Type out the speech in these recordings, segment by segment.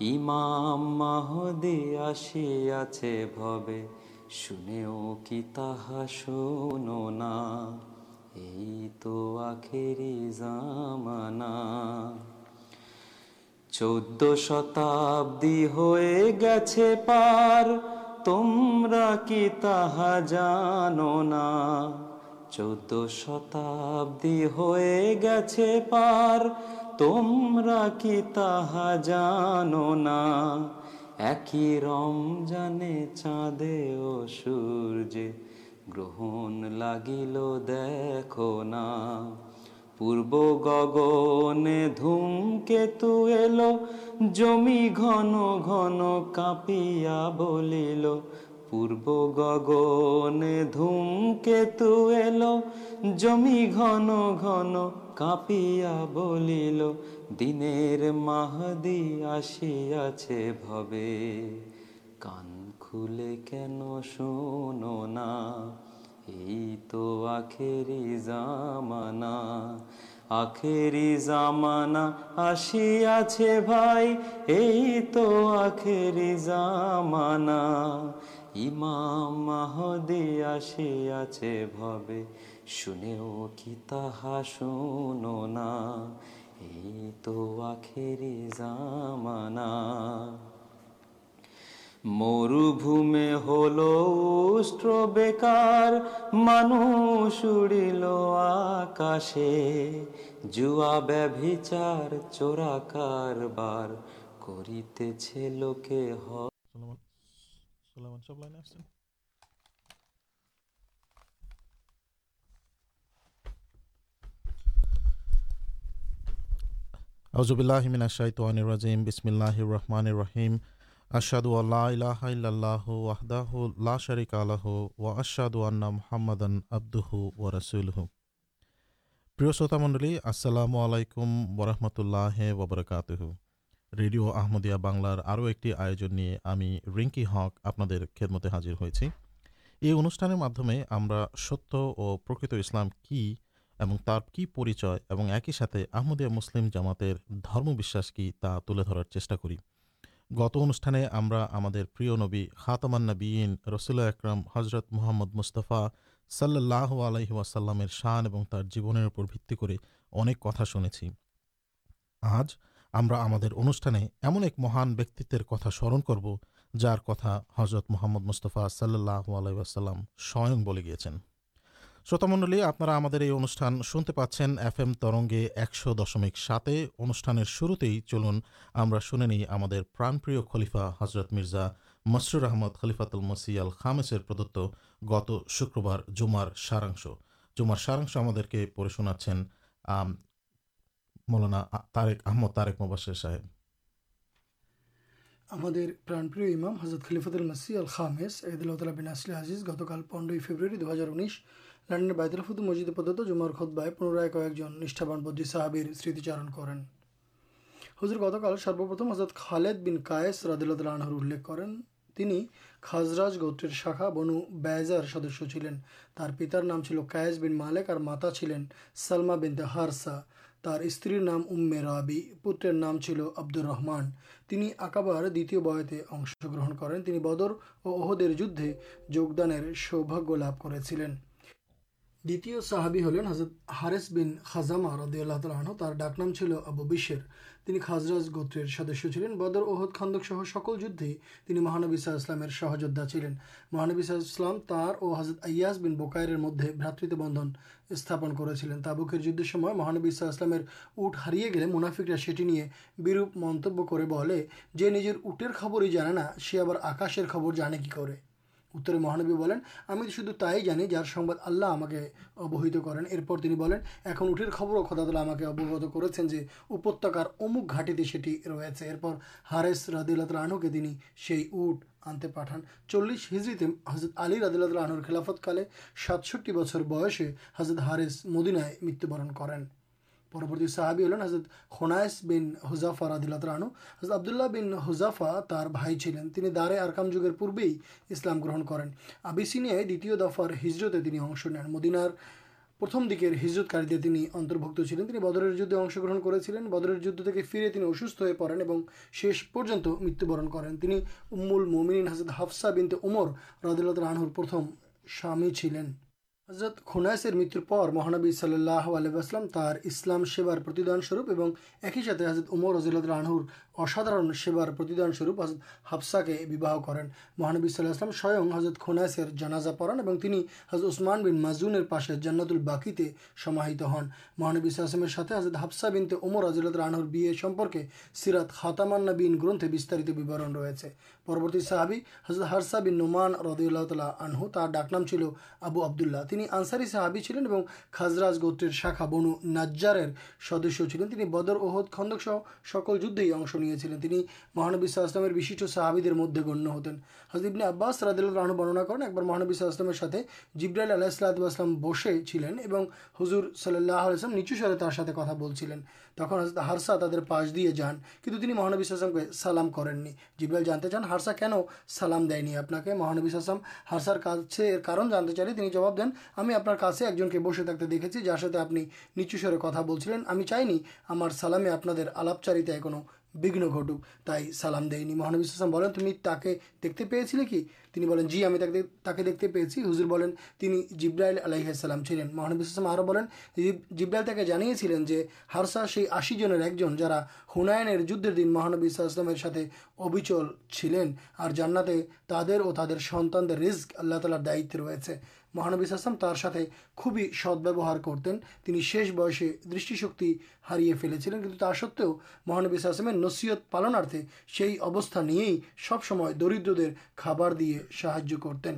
ইমাম মাহদি আসিয়াছে ভবে। শুনেও কি তাহা শোনো না? এই তো আখেরি জামানা। চোদ্দ শতাব্দী হয়ে গেছে পার, তোমরা কি তাহা জানো না? চোদ্দ শতাব্দী হয়ে গেছে পার তোমরা কি তাহা জানো না? একই রমজানে চাঁদে ও সূর্যে গ্রহণ লাগিল দেখো না। পূর্ব গগনে ধূমকেতু এলো, জমি ঘন ঘন কাঁপিয়া বলিল, পূর্ব গগনে ধূমকেতু এলো, জমি ঘন ঘন কাঁপিয়া বলিল, দিনের মাহদি আসিয়াছে ভবে। কান খুলে কেন শোনো না? এই তো আখেরি জামানা আখেরি জামানা আসিয়াছে ভাই, এই তো আখেরি জামানা। ইমাম মাহদি আসিয়াছে ভবে। শুনেও কি তাহা শোনো না? এই তো আখেরি জামানা। মরুভূমে হলো উষ্ট্র বেকার, মানুষ উড়িল আকাশে। জুয়া ব্যভিচার, চোরা কারবার করিতেছে লোকে হ সব আউজুবিল্লাহ মিনাশ শাইতানির রাজিম বিসমিল্লাহির রহমানির রহিম আশহাদু আল্লা ইলাহা ইল্লাল্লাহু ওয়াহদাহু লা শারিকা লাহু ওয়া আশহাদু আন্না মুহাম্মাদান আবদুহু ওয়া রাসূলুহু প্রিয় শ্রোতা মণ্ডলী আসসালামু আলাইকুম ওরহমতুল্লাহ ওবরাকাতুহু রেডিও আহমদিয়া বাংলার আরও একটি আয়োজন নিয়ে আমি রিঙ্কি হক আপনাদের খেদমতে হাজির হয়েছি এই অনুষ্ঠানের মাধ্যমে আমরা সত্য ও প্রকৃত ইসলাম কি এবং তার কি পরিচয় এবং একই সাথে আহমদিয়া মুসলিম জামাতের ধর্মবিশ্বাস কি তা তুলে ধরার চেষ্টা করি। গত অনুষ্ঠানে আমরা আমাদের প্রিয় নবী খাতামান নবীন রসুল্লাহ আকরাম হজরত মুহাম্মদ মুস্তফা সাল্লাহ আলহি ওয়াসাল্লামের শান এবং তার জীবনের উপর ভিত্তি করে অনেক কথা শুনেছি। আজ আমরা আমাদের অনুষ্ঠানে এমন এক মহান ব্যক্তিত্বের কথা স্মরণ করব, যার কথা হজরত মোহাম্মদ মুস্তফা সাল্লাহ আলাইসাল্লাম স্বয়ং বলে গিয়েছেন। শ্রোতামণ্ডলী, আপনারা আমাদের এই অনুষ্ঠান শুনতে পাচ্ছেন এফ এম তরঙ্গে একশো দশমিক সাতে। অনুষ্ঠানের শুরুতেই চলুন আমরা শুনে নিই আমাদের প্রাণপ্রিয় খলিফা হজরত মির্জা মসরুর আহমদ খলিফাতুল মসি আল খামেসের প্রদত্ত গত শুক্রবার জুমার সারাংশ। জুমার সারাংশ আমাদেরকে পড়ে শোনাচ্ছেন মৌলানা তারেক আহমদ তারেক মোবাসের সাহেব। আমাদের প্রাণপ্রিয় ইমাম হজরত খলিফাতুল মাসি আল খামেস এদুল্লাহ তালা বিন আসলে আজিজ গতকাল পনেরোই ফেব্রুয়ারি দু হাজার উনিশ লন্ডনের বাইতুল ফুতু মসজিদে প্রদত্ত জুমার খোদ্বায় পুনরায় কয়েকজন নিষ্ঠাবান বদ্রি সাহাবির স্মৃতিচারণ করেন। হুজুর গতকাল সর্বপ্রথম হজরত খালেদ বিন কায়েস রাদিল্লাহ আনহর উল্লেখ করেন। তিনি খাজরাজ গোত্রের শাখা বনু ব্যাজার সদস্য ছিলেন। তার পিতার নাম ছিল কায়েস বিন মালেক আর মাতা ছিলেন সালমা বিন হারসা। তার স্ত্রীর নাম উম্মে রাবি, পুত্রের নাম ছিল আব্দুর রহমান। তিনি আকাবার দ্বিতীয় বয়তে অংশগ্রহণ করেন। তিনি বদর ও ওহদের যুদ্ধে যোগদানের সৌভাগ্য লাভ করেছিলেন। দ্বিতীয় সাহাবি হলেন হজরত হারেস বিন খাজামা রদিয়াল্লাহ তালাহ তার ডাকনাম ছিল আবু বিশের। তিনি খাজরাজ গোত্রের সদস্য ছিলেন। বদর ওহদ খন্দক সহ সকল যুদ্ধে তিনি মহানবী সাহা ইসলামের সহযোদ্ধা ছিলেন। মহানবী সাহা ইসলাম তার ও হজরত আয়াস বিন বোকায়ের মধ্যে ভ্রাতৃত্ব বন্ধন স্থাপন করেছিলেন। তাবুকের যুদ্ধের সময় মহানবী সাহা ইসলামের উট হারিয়ে গেলে মুনাফিকরা সেটি নিয়ে বিরূপ মন্তব্য করে বলে, যে নিজের উটের খবরই জানে না, সে আবার আকাশের খবর জানে কি করে? উত্তরে মহানবী বলেন, আমি শুধু তাই জানি যার সংবাদ আল্লাহ আমাকে অবহিত করেন। এরপর তিনি বলেন, এখন উঠের খবরও খোদাদুল্লাহ আমাকে অবগত করেছেন যে উপত্যকার অমুক ঘাটিতে সেটি রয়েছে। এরপর হারেস রাদিল্লাহ আনুকে তিনি সেই উট আনতে পাঠান। চল্লিশ হিজড়িতে হজরত আলী রাদিল্লাহ আনুর খেলাফতকালে সাতষট্টি বছর বয়সে হজরত হারেস মদিনায় মৃত্যুবরণ করেন। পরবর্তী সাহাবি হলেন হজরত খোনায়স বিন হুজাফা রাদিল্লাহ রানু হজরত আবদুল্লাহ বিন হুজাফা তার ভাই ছিলেন। তিনি দারে আরকাম যুগের পূর্বেই ইসলাম গ্রহণ করেন। আবিসিনিয়ায় দ্বিতীয় দফার হিজরতে তিনি অংশ নেন। মদিনার প্রথম দিকের হিজরতকারীদের তিনি অন্তর্ভুক্ত ছিলেন। তিনি বদরের যুদ্ধে অংশগ্রহণ করেছিলেন। বদরের যুদ্ধ থেকে ফিরে তিনি অসুস্থ হয়ে পড়েন এবং শেষ পর্যন্ত মৃত্যুবরণ করেন। তিনি উম্মুল মোমিনিন হাজরত হাফসা বিনতে উমর রাদিল্লাহ রানহুর প্রথম স্বামী ছিলেন। হজরত খুনাইসের মৃত্যুর পর মহানবী সাল্লাহ আলহাম তার ইসলাম সেবার প্রতিদান স্বরূপ এবং একই সাথে হজরত উমর রজিল্লাহ রানহুর অসাধারণ সেবার প্রতিদান স্বরূপ হজরত হাফসাকে বিবাহ করেন। মহানবী সাল্লাহ আসলাম স্বয়ং হজরত খুনাইসের জানাজা পড়ান এবং তিনি হজরত উসমান বিন মাজুনের পাশে জান্নাতুল বাকিতে সমাহিত হন। মহানবী সাল্লামের সাথে হজরত হাফসা বিনতে ওমর রজিল্লাহ রানহুর বিয়ে সম্পর্কে সিরাত খাতামান্না বিন গ্রন্থে বিস্তারিত বিবরণ রয়েছে। পরবর্তী সাহাবি হজরত হারসা বিন নোমান রদিউল্লাহ তালা আনহু, তার ডাকনাম ছিল আবু আবদুল্লাহ। তিনি আনসারি সাহাবি ছিলেন এবং খাজরাজ গোত্রের শাখা বনু নাজ্জারের সদস্য ছিলেন। তিনি বদর ওহদ খন্দক সহ সকল যুদ্ধেই অংশ নিয়েছিলেন তিনি মহানবী সাহা বিশিষ্ট সাহাবিদের মধ্যে গণ্য হতেন। হজরত ইবনে আব্বাস রাদিল্লাহ রানু বর্ণনা করেন, একবার মহানবী সাল্লামের সাথে জিব্রাইল আলাহ আসলাম বসে ছিলেন এবং হুজুর সাল্লাহ আলাইসলাম নিচু স্বরে তার সাথে কথা বলছিলেন। তখন হজরত হারসা তাদের পাশ দিয়ে যান, কিন্তু তিনি মহানবী সাল্লামকে সালাম করেননি। জিব্রাইল জানতে চান, হারসা কেন সালাম দেয়নি আপনাকে? মহানবী সাল্লাম হারসার কাছে এর কারণ জানতে চাইলে তিনি জবাব দেন, আমি আপনার কাছে একজনকে বসে থাকতে দেখেছি, যার সাথে আপনি নিচু স্বরে কথা বলছিলেন। আমি চাইনি আমার সালামে আপনাদের আলাপচারিতায় কোনো বিঘ্ন ঘটুক, তাই সালাম দেয়নি। মহানবী সাল্লাম বলেন, তুমি তাকে দেখতে পেয়েছিলে কি? তিনি বলেন, জি, আমি তাকে তাকে দেখতে পেয়েছি। হুজুর বলেন, তিনি জিব্রাইল আলাইসাল্লাম ছিলেন। মহানবী সাল্লাম আরও বলেন জিব্রাইল তাকে জানিয়েছিলেন যে, হারসা সেই আশি জনের একজন যারা হুনায়নের যুদ্ধের দিন মহানবী সাল্লামের সাথে অবিচল ছিলেন। আর জান্নাতে তাদের ও তাদের সন্তানদের রিস্ক আল্লাহ তালার দায়িত্বে রয়েছে। মহানবী আসলাম তার সাথে খুবই সদ্ব্যবহার করতেন। তিনি শেষ বয়সে দৃষ্টিশক্তি হারিয়ে ফেলেছিলেন। কিন্তু তা সত্ত্বেও মহানবী আসলামের নসিয়ত পালনার্থে সেই অবস্থা নিয়েই সবসময় দরিদ্রদের খাবার দিয়ে সাহায্য করতেন।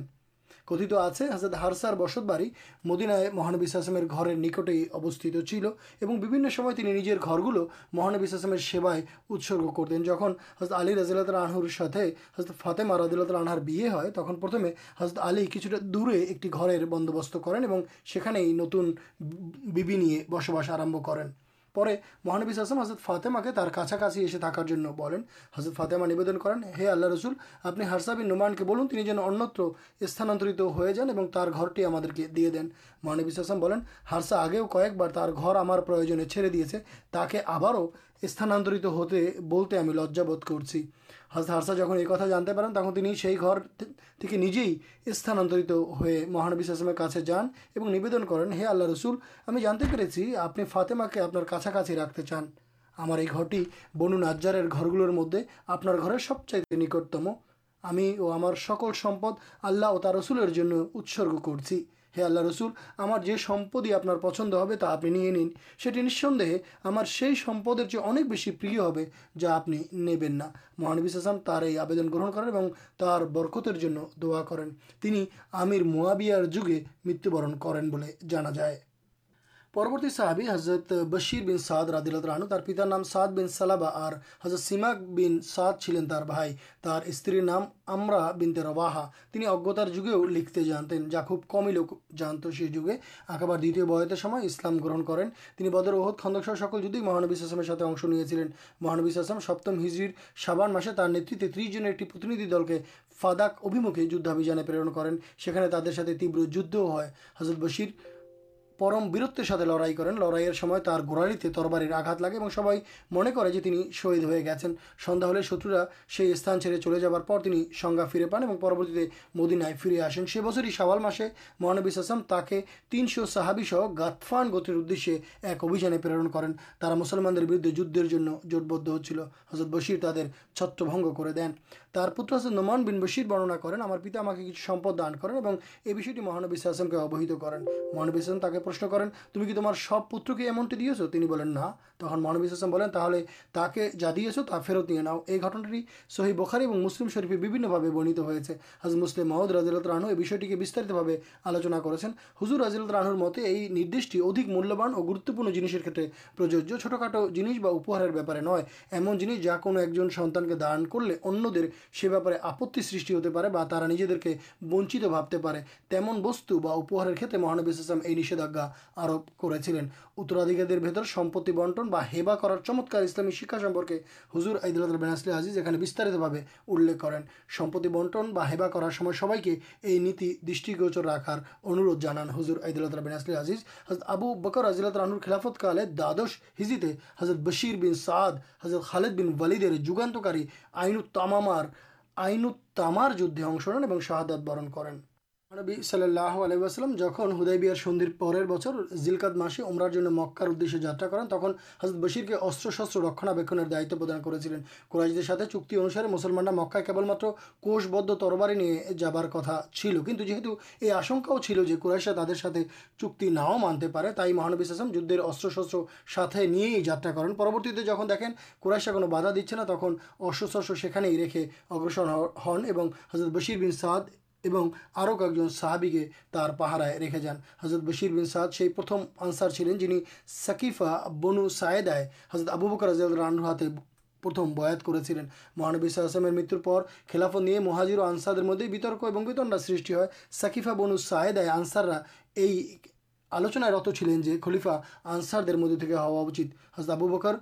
কথিত আছে, হাজরত হারসার বসত বাড়ি মদিনায় মহানবী সাসমের ঘরের নিকটেই অবস্থিত ছিল এবং বিভিন্ন সময় তিনি নিজের ঘরগুলো মহানবী সাসমের সেবায় উৎসর্গ করতেন। যখন হজরত আলী রাজিল্লাহ আনহুর সাথে হজরত ফাতেমা রাজিল্লাহ আনহার বিয়ে হয়, তখন প্রথমে হজরত আলী কিছুটা দূরে একটি ঘরের বন্দোবস্ত করেন এবং সেখানেই নতুন বিবি নিয়ে বসবাস আরম্ভ করেন। পরে মহানবী আসলাম হজরত ফাতেমাকে তার কাছাকাছি এসে থাকার জন্য বলেন হজরত ফাতেমা নিবেদন করেন, হে আল্লাহ রসুল, আপনি হারসাবিন নোমানকে বলুন, তিনি যেন অন্যত্র স্থানান্তরিত হয়ে যান এবং তার ঘরটি আমাদেরকে দিয়ে দেন। মহানবী আসলাম বলেন, হারসা আগেও কয়েকবার তার ঘর আমার প্রয়োজনে ছেড়ে দিয়েছে, তাকে আবারও স্থানান্তরিত হতে বলতে আমি লজ্জাবোধ করছি। হারসা যখন এই কথা জানতে পারেন, তখন তিনি সেই ঘর থেকে নিজেই স্থানান্তরিত হয়ে মহানবী আসলামের কাছে যান এবং নিবেদন করেন, হে আল্লাহ রসুল, আমি জানতে পেরেছি আপনি ফাতেমাকে আপনার কাছাকাছি রাখতে চান। আমার এই ঘরটি বনু নাজ্জারের ঘরগুলোর মধ্যে আপনার ঘরের সবচাইতে নিকটতম। আমি ও আমার সকল সম্পদ আল্লাহ ও তার রসুলের জন্য উৎসর্গ করছি। হে আল্লাহ রসুল, আমার যে সম্পদই আপনার পছন্দ হবে তা আপনি নিয়ে নিন। সেটি নিঃসন্দেহে আমার সেই সম্পদের চেয়ে অনেক বেশি প্রিয় হবে যা আপনি নেবেন না। মহানবী হাসান তার এই আবেদন গ্রহণ করেন এবং তার বরকতের জন্য দোয়া করেন। তিনি আমির মোয়াবিয়ার যুগে মৃত্যুবরণ করেন বলে জানা যায়। পরবর্তী সাহাবি হজরত বশির বিন সাদ রাদিলত রানু তার পিতার নাম সাদ বিন সালাবা আর হজরত সিমাক বিন সাদ ছিলেন তার ভাই। তার স্ত্রীর নাম আমরা বিনতে রবাহা তিনি অজ্ঞতার যুগেও লিখতে জানতেন যা খুব কমই লোক জানতো সেই যুগে। আকাবার দ্বিতীয় বয়তের সময় ইসলাম গ্রহণ করেন। তিনি বদর ওহদ খন্দক সহ সকল যুদ্ধেই মহানবী আসলামের সাথে অংশ নিয়েছিলেন। মহানবী আসলাম সপ্তম হিজরির সাবান মাসে তার নেতৃত্বে ত্রিশ জনের একটি প্রতিনিধি দলকে ফাদাক অভিমুখে যুদ্ধাভিযানে প্রেরণ করেন। সেখানে তাদের সাথে তীব্র যুদ্ধও হয়। হজরত বশির পরম বীরত্বের সাথে লড়াই করেন। লড়াইয়ের সময় তার গোড়ালিতে তরবারির আঘাত লাগে এবং সবাই মনে করে যে তিনি শহীদ হয়ে গেছেন। সন্ধ্যা হলে শত্রুরা সেই স্থান ছেড়ে চলে যাবার পর তিনি সংজ্ঞা ফিরে পান এবং পরবর্তীতে মদিনায় ফিরে আসেন। সে বছরই শাওয়াল মাসে মহানবী সাসাম তাকে তিনশো সাহাবি সহ গাতফান গতির উদ্দেশ্যে এক অভিযানে প্রেরণ করেন। তারা মুসলমানদের বিরুদ্ধে যুদ্ধের জন্য জোটবদ্ধ হচ্ছিল। হজরত বশির তাদের ছত্রভঙ্গ করে দেন। তার পুত্র হাসান নোমান বিন বশির বর্ণনা করেন। আমার পিতা আমাকে কিছু সম্পদ দান করেন এবং এই বিষয়টি মহানবী সাসমকে অবহিত করেন। মহানবী সাসম তাকে প্রশ্ন করেন, তুমি কি তোমার সব পুত্রকে এমনটি দিয়েছ? তিনি বলেন, না। তখন মহানবী সাসম বলেন, তাহলে তাকে যা দিয়েছ তা ফেরত নিয়ে নাও। এই ঘটনাটি সহি বোখারি এবং মুসলিম শরীফে বিভিন্নভাবে বর্ণিত হয়েছে। হাজ মুসলিম মাহমুদ রাজিলত রানু এই বিষয়টিকে বিস্তারিতভাবে আলোচনা করেছেন। হুজুর রাজিলত রানুর মতে এই নির্দেশটি অধিক মূল্যবান ও গুরুত্বপূর্ণ জিনিসের ক্ষেত্রে প্রযোজ্য। ছোটোখাটো জিনিস বা উপহারের ব্যাপারে নয়। এমন জিনিস যা কোনো একজন সন্তানকে দান করলে অন্যদের সে ব্যাপারে আপত্তি সৃষ্টি হতে পারে বা তারা নিজেদেরকে বঞ্চিত ভাবতে পারে। তেমন বস্তু বা উপহারের ক্ষেত্রে মহানবী ইসলাম এই নিষেধাজ্ঞা আরোপ করেছিলেন। উত্তরাধিকারীদের ভেতর সম্পত্তি বন্টন বা হেবা করার চমৎকার ইসলামী শিক্ষা সম্পর্কে হুজুর আইদুল বেনাসলি আজিজ এখানে বিস্তারিতভাবে উল্লেখ করেন। সম্পত্তি বন্টন বা হেবা করার সময় সবাইকে এই নীতি দৃষ্টিগোচর রাখার অনুরোধ জানান হুজুর আইদুল বেনাসলি আজিজ। হজরত আবু বকর আজিলত রানুর খেলাফতকালে দ্বাদশ হিজিতে হজরত বশির বিন সাদ হজরত খালেদ বিন ওয়ালিদের যুগান্তকারী আইনুত তামামার আইনুত তামার যুদ্ধে অংশ নেন এবং শাহাদাত বরণ করেন। নবী সাল্লাহ আলাইসাল্লাম যখন হুদাইবিয়ার সন্ধির পরের বছর জিলকাদ মাসে ওমরার জন্য মক্কার উদ্দেশ্যে যাত্রা করেন, তখন হজরত বশিরকে অস্ত্রশস্ত্র রক্ষণাবেক্ষণের দায়িত্ব প্রদান করেছিলেন। কুরাইশদের সাথে চুক্তি অনুসারে মুসলমানরা মক্কায় কেবলমাত্র কোষবদ্ধ তরবারি নিয়ে যাবার কথা ছিল। কিন্তু যেহেতু এই আশঙ্কাও ছিল যে কুরাইশরা তাদের সাথে চুক্তি নাও মানতে পারে, তাই মহানবী আসলাম যুদ্ধের অস্ত্রশস্ত্র সাথে নিয়েই যাত্রা করেন। পরবর্তীতে যখন দেখেন কুরাইশরা কোনো বাধা দিচ্ছে না, তখন অস্ত্রশস্ত্র সেখানেই রেখে অগ্রসর হন এবং হজরত বশির বিন সাদ এবং আরও কয়েকজন সাহাবিকে তার পাহারায় রেখে যান। হজরত বশির বিন সাদ সেই প্রথম আনসার ছিলেন যিনি সাকিফা বনু সায়েদায় হজরত আবু বকর রাজিয়াল রানুর হাতে প্রথম বয়াত করেছিলেন। মহানবী আসলামের মৃত্যুর পর খেলাফত নিয়ে মহাজির ও আনসারদের মধ্যে বিতর্ক এবং বিতণ্ডা সৃষ্টি হয়। সাকিফা বনু সায়েদায় আনসাররা এই আলোচনায় রত ছিলেন যে খলিফা আনসারদের মধ্যে থেকে হওয়া উচিত। হজরত আবু বকর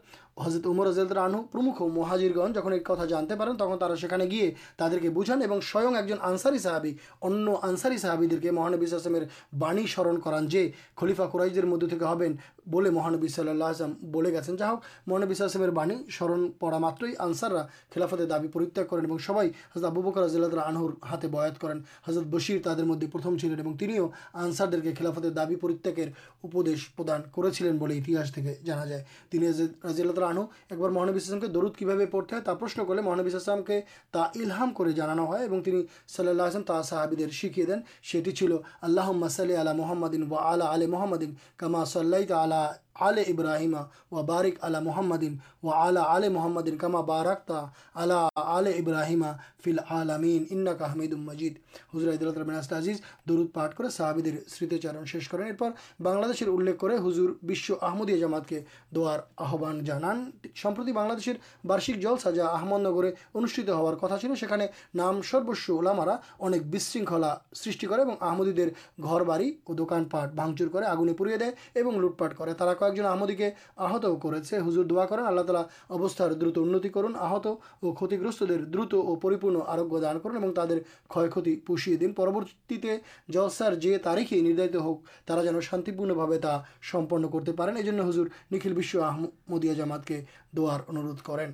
হজরত উমর রাজিয়াল রানহু প্রমুখ মহাজিরগণ যখন এই কথা জানতে পারেন, তখন তারা সেখানে গিয়ে তাদেরকে বুঝান এবং স্বয়ং একজন আনসারি সাহাবি, অন্য আনসারি সাহাবিদেরকে মহানবী আসলামের বাণী স্মরণ করান যে, খলিফা কুরাইজদের মধ্যে থেকে হবেন বলে মহানবী সাল্লাহ আসলাম বলে গেছেন। যা হোক, মহানবী আসলামের বাণী স্মরণ পড়া মাত্রই আনসাররা খেলাফতের দাবি পরিত্যাগ করেন এবং সবাই হজরত আবু বকর রাজিয়াল আনহুর হাতে বয়াত করেন। হজরত বশির তাদের মধ্যে প্রথম ছিলেন এবং তিনিও আনসারদেরকে খেলাফতের দাবি পরিত্যাগের উপদেশ প্রদান করেছিলেন বলে ইতিহাস থেকে জানা যায়। তিনি রাজিয়াল আনহু একবার মহানবী আসলামকে দরুদ কীভাবে পড়তে হয় তা প্রশ্ন করলে মহানবী আসলামকে তা ইলহাম করে জানানো হয় এবং তিনি সাল্লাহ আসলাম তা সাহাবিদের শিখিয়ে দেন সেটি ছিল আল্লাহ মাসালি আলা মোহাম্মদিন ওয়া আলা আলে মোহাম্মদিন কামা সাল্লাই আলা আলে ইব্রাহিমা ওয়া বারিক আলা মুহাম্মাদিন ওয়া আলা আলে মুহাম্মাদিন কামা বারাকতা আলা আলে ইব্রাহিমা ফিল আলামিন। ইন্নাকা হামিদুম মজিদ। হুজুর আইদুল রহমান আজিজ, দরুদ পাঠ করে সাহাবিদের স্মৃতিচারণ শেষ করেন। এরপর বাংলাদেশের উল্লেখ করে হুজুর বিশ্ব আহমদিয়া জামাতকে দোয়ার আহ্বান জানান। সম্প্রতি বাংলাদেশের বার্ষিক জলসা যা আহমদনগরে অনুষ্ঠিত হওয়ার কথা ছিল। সেখানে নাম সর্বস্ব ওলামারা অনেক বিশৃঙ্খলা সৃষ্টি করে এবং আহমদীদের ঘর বাড়ি ও দোকানপাট ভাঙচুর করে আগুনে পুড়িয়ে দেয় এবং লুটপাট করে। তারা কয়েকজন আহমদীকে আহতও করেছে। হুজুর দোয়া করেন, আল্লাহ তালা অবস্থার দ্রুত উন্নতি করুন, আহত ও ক্ষতিগ্রস্তদের দ্রুত ও পরিপূর্ণ আরোগ্য দান করুন এবং তাদের ক্ষয়ক্ষতি পুষিয়ে দিন। পরবর্তীতে জলসার যে তারিখে নির্ধারিত হোক, তারা যেন শান্তিপূর্ণভাবে তা সম্পন্ন করতে পারেন। এই জন্য হুজুর নিখিল বিশ্ব আহমদিয়া জামাতকে দোয়ার অনুরোধ করেন।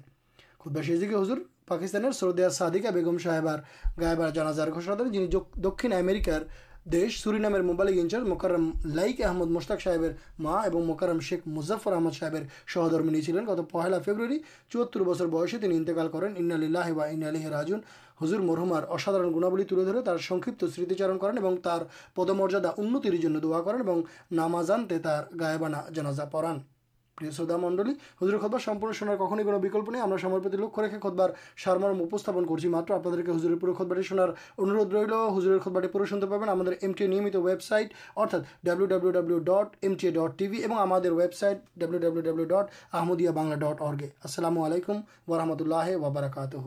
খুদ্া শেষদিকে হুজুর পাকিস্তানের সৌদিয়া সাদিকা বেগম সাহেবার গায়েবার জানাজার ঘোষণা দেন, যিনি দক্ষিণ আমেরিকার দেশ সুরিনামের মোবালিক ইনচার্জ মোকারম লাইক আহমদ মোশতাক সাহেবের মা এবং মোকারম শেখ মুজফর আহমদ সাহেবের সহধর্মিনী ছিলেন। গত পহেলা ফেব্রুয়ারি চুয়াত্তর বছর বয়সে তিনি ইন্তেকাল করেন। ইন্নালিল্লাহ বা ইন্নালিহ রাজুন হুজুর মরহুমার অসাধারণ গুণাবলী তুলে ধরে তার সংক্ষিপ্ত স্মৃতিচারণ করেন এবং তার পদমর্যাদা উন্নতির জন্য দোয়া করেন এবং নামাজানতে তার গায়েবানা জানাজা পড়ান। প্রিয় শ্রোতা মণ্ডলী হুজুরের খোদবার সম্পূর্ণ শোনার কখনই কোনো বিকল্প নেই। আমরা সময় প্রতি লক্ষ্য রেখে খোদবার সারমর্ম উপস্থাপন করছি মাত্র। আপনাদেরকে হুজুরের পুরো খোদবাটি শোনার অনুরোধ রইল। হুজুরের খোদবাটি পুরো শুনতে পাবেন আমাদের এমটিএ নিয়মিত ওয়েবসাইট, অর্থাৎ W W W dot MTA dot TV এবং আমাদের website W W W dot Ahmadiyya Bangla dot অর্গে আসসালামু আলাইকুম ওরহামতুল্লাহ ওবরাকাতহ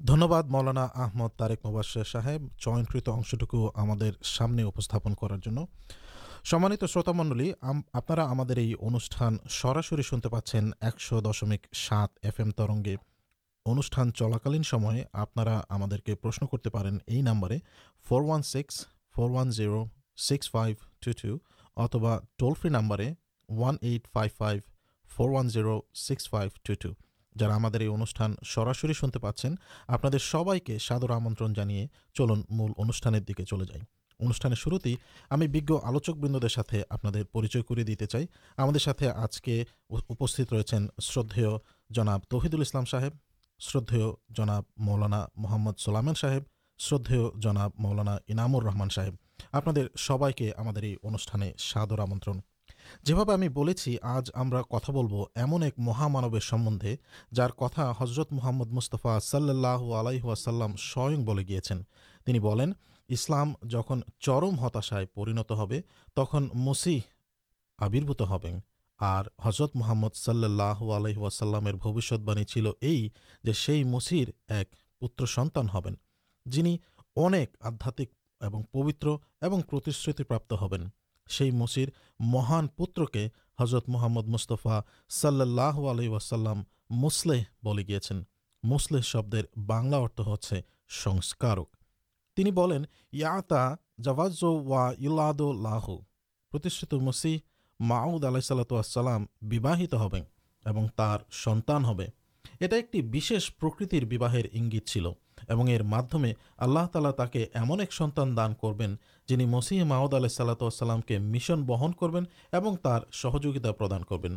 ধন্যবাদ মৌলানা আহমদ তারেক মুবাসের সাহেব। চয়নকৃত অংশটুকু আমাদের সামনে উপস্থাপন করার জন্য। সম্মানিত শ্রোতামণ্ডলী আপনারা আমাদের এই অনুষ্ঠান সরাসরি শুনতে পাচ্ছেন একশো দশমিক সাত এফ এম তরঙ্গে। অনুষ্ঠান চলাকালীন সময়ে আপনারা আমাদেরকে প্রশ্ন করতে পারেন এই নাম্বারে four one six, four one zero, six five two two অথবা টোল ফ্রি নাম্বারে one eight five five, four one zero, six five two two. যারা আমাদের এই অনুষ্ঠান সরাসরি শুনতে পাচ্ছেন, আপনাদের সবাইকে সাদর আমন্ত্রণ জানিয়ে চলুন মূল অনুষ্ঠানের দিকে চলে যাই। অনুষ্ঠানের শুরুতেই আমি বিজ্ঞ আলোচকবৃন্দদের সাথে আপনাদের পরিচয় করিয়ে দিতে চাই। আমাদের সাথে আজকে উপস্থিত রয়েছেন শ্রদ্ধেয় জনাব তৌহিদুল ইসলাম সাহেব, শ্রদ্ধেয় জনাব মৌলানা মোহাম্মদ সোলামান সাহেব, শ্রদ্ধেয় জনাব মৌলানা ইনামুর রহমান সাহেব। আপনাদের সবাইকে আমাদের এই অনুষ্ঠানে সাদর আমন্ত্রণ। যেভাবে আমি বলেছি, আজ আমরা কথা বলব এমন এক মহামানবের সম্বন্ধে, যার কথা হজরত মুহাম্মদ মুস্তফা সাল্লাহ আলাইহাসাল্লাম স্বয়ং বলে গিয়েছেন। তিনি বলেন ইসলাম যখন চরম হতাশায় পরিণত হবে, তখন মসিহ আবির্ভূত হবেন। আর হজরত মোহাম্মদ সাল্লাহ আলহিহাসাল্লামের ভবিষ্যৎবাণী ছিল এই যে সেই মসির এক পুত্র সন্তান হবেন, যিনি অনেক আধ্যাত্মিক এবং পবিত্র এবং প্রতিশ্রুতিপ্রাপ্ত হবেন। সেই মসির মহান পুত্রকে হজরত মুহাম্মদ মুস্তফা সাল্লাহ আলহিহাসাল্লাম মুসলেহ বলে গিয়েছেন। মুসলেহ শব্দের বাংলা অর্থ হচ্ছে সংস্কারক। তিনি বলেন, ইয়াতা জাওয়াজ ওয়া ইলাদ লাহু, প্রতিষ্ঠিত মসিহ মাউদ আলাইসাল্লাম বিবাহিত হবেন এবং তার সন্তান হবে। এটা একটি বিশেষ প্রকৃতির বিবাহের ইঙ্গিত ছিল এবং এর মাধ্যমে আল্লাহ তালা তাকে এমন এক সন্তান দান করবেন যিনি মসিহ মাউদ আলাহ সাল্লাতামকে মিশন বহন করবেন এবং তার সহযোগিতা প্রদান করবেন।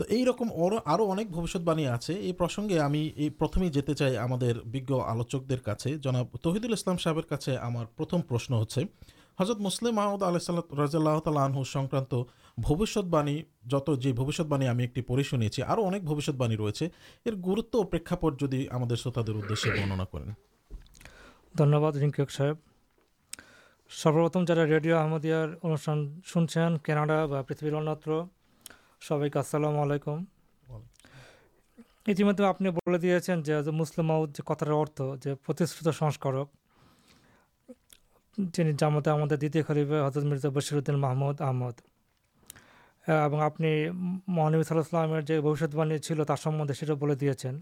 তো এই রকম আরও অনেক ভবিষ্যৎবাণী আছে। এই প্রসঙ্গে আমি এই প্রথমেই যেতে চাই আমাদের বিজ্ঞ আলোচকদের কাছে। জনাব তহিদুল ইসলাম সাহেবের কাছে আমার প্রথম প্রশ্ন হচ্ছে হজরত মুসলিম মাহমুদ আলাইসাল্লাহ রাজাল্লাহ তালাহু সংক্রান্ত ভবিষ্যৎবাণী, যত যে ভবিষ্যৎবাণী আমি একটি পড়ে শুনিয়েছি আরও অনেক ভবিষ্যৎবাণী রয়েছে। এর গুরুত্ব ও প্রেক্ষাপট যদি আমাদের শ্রোতাদের উদ্দেশ্যে বর্ণনা করেন। ধন্যবাদ রিঙ্কিক সাহেব। সর্বপ্রথম যারা রেডিও আহমদিয়ার অনুষ্ঠান শুনছেন, কানাডা বা পৃথিবীর অন্যত্র সবাইকে আসসালামু আলাইকুম। ইতিমধ্যে আপনি বলে দিয়েছেন যে যে মুসলিম মাউদ যে কথার অর্থ যে প্রতিশ্রুত সংস্কারক যিনি জামাতে আমাদের দ্বিতীয় খলিফে হজরত মির্জা বশিরুদ্দিন মাহমুদ আহমদ। আহ, এবং আপনি মহানবী সাল্লাহামের যে ভবিষ্যৎবাণী ছিল তার সম্বন্ধে সেটা বলে দিয়েছেন।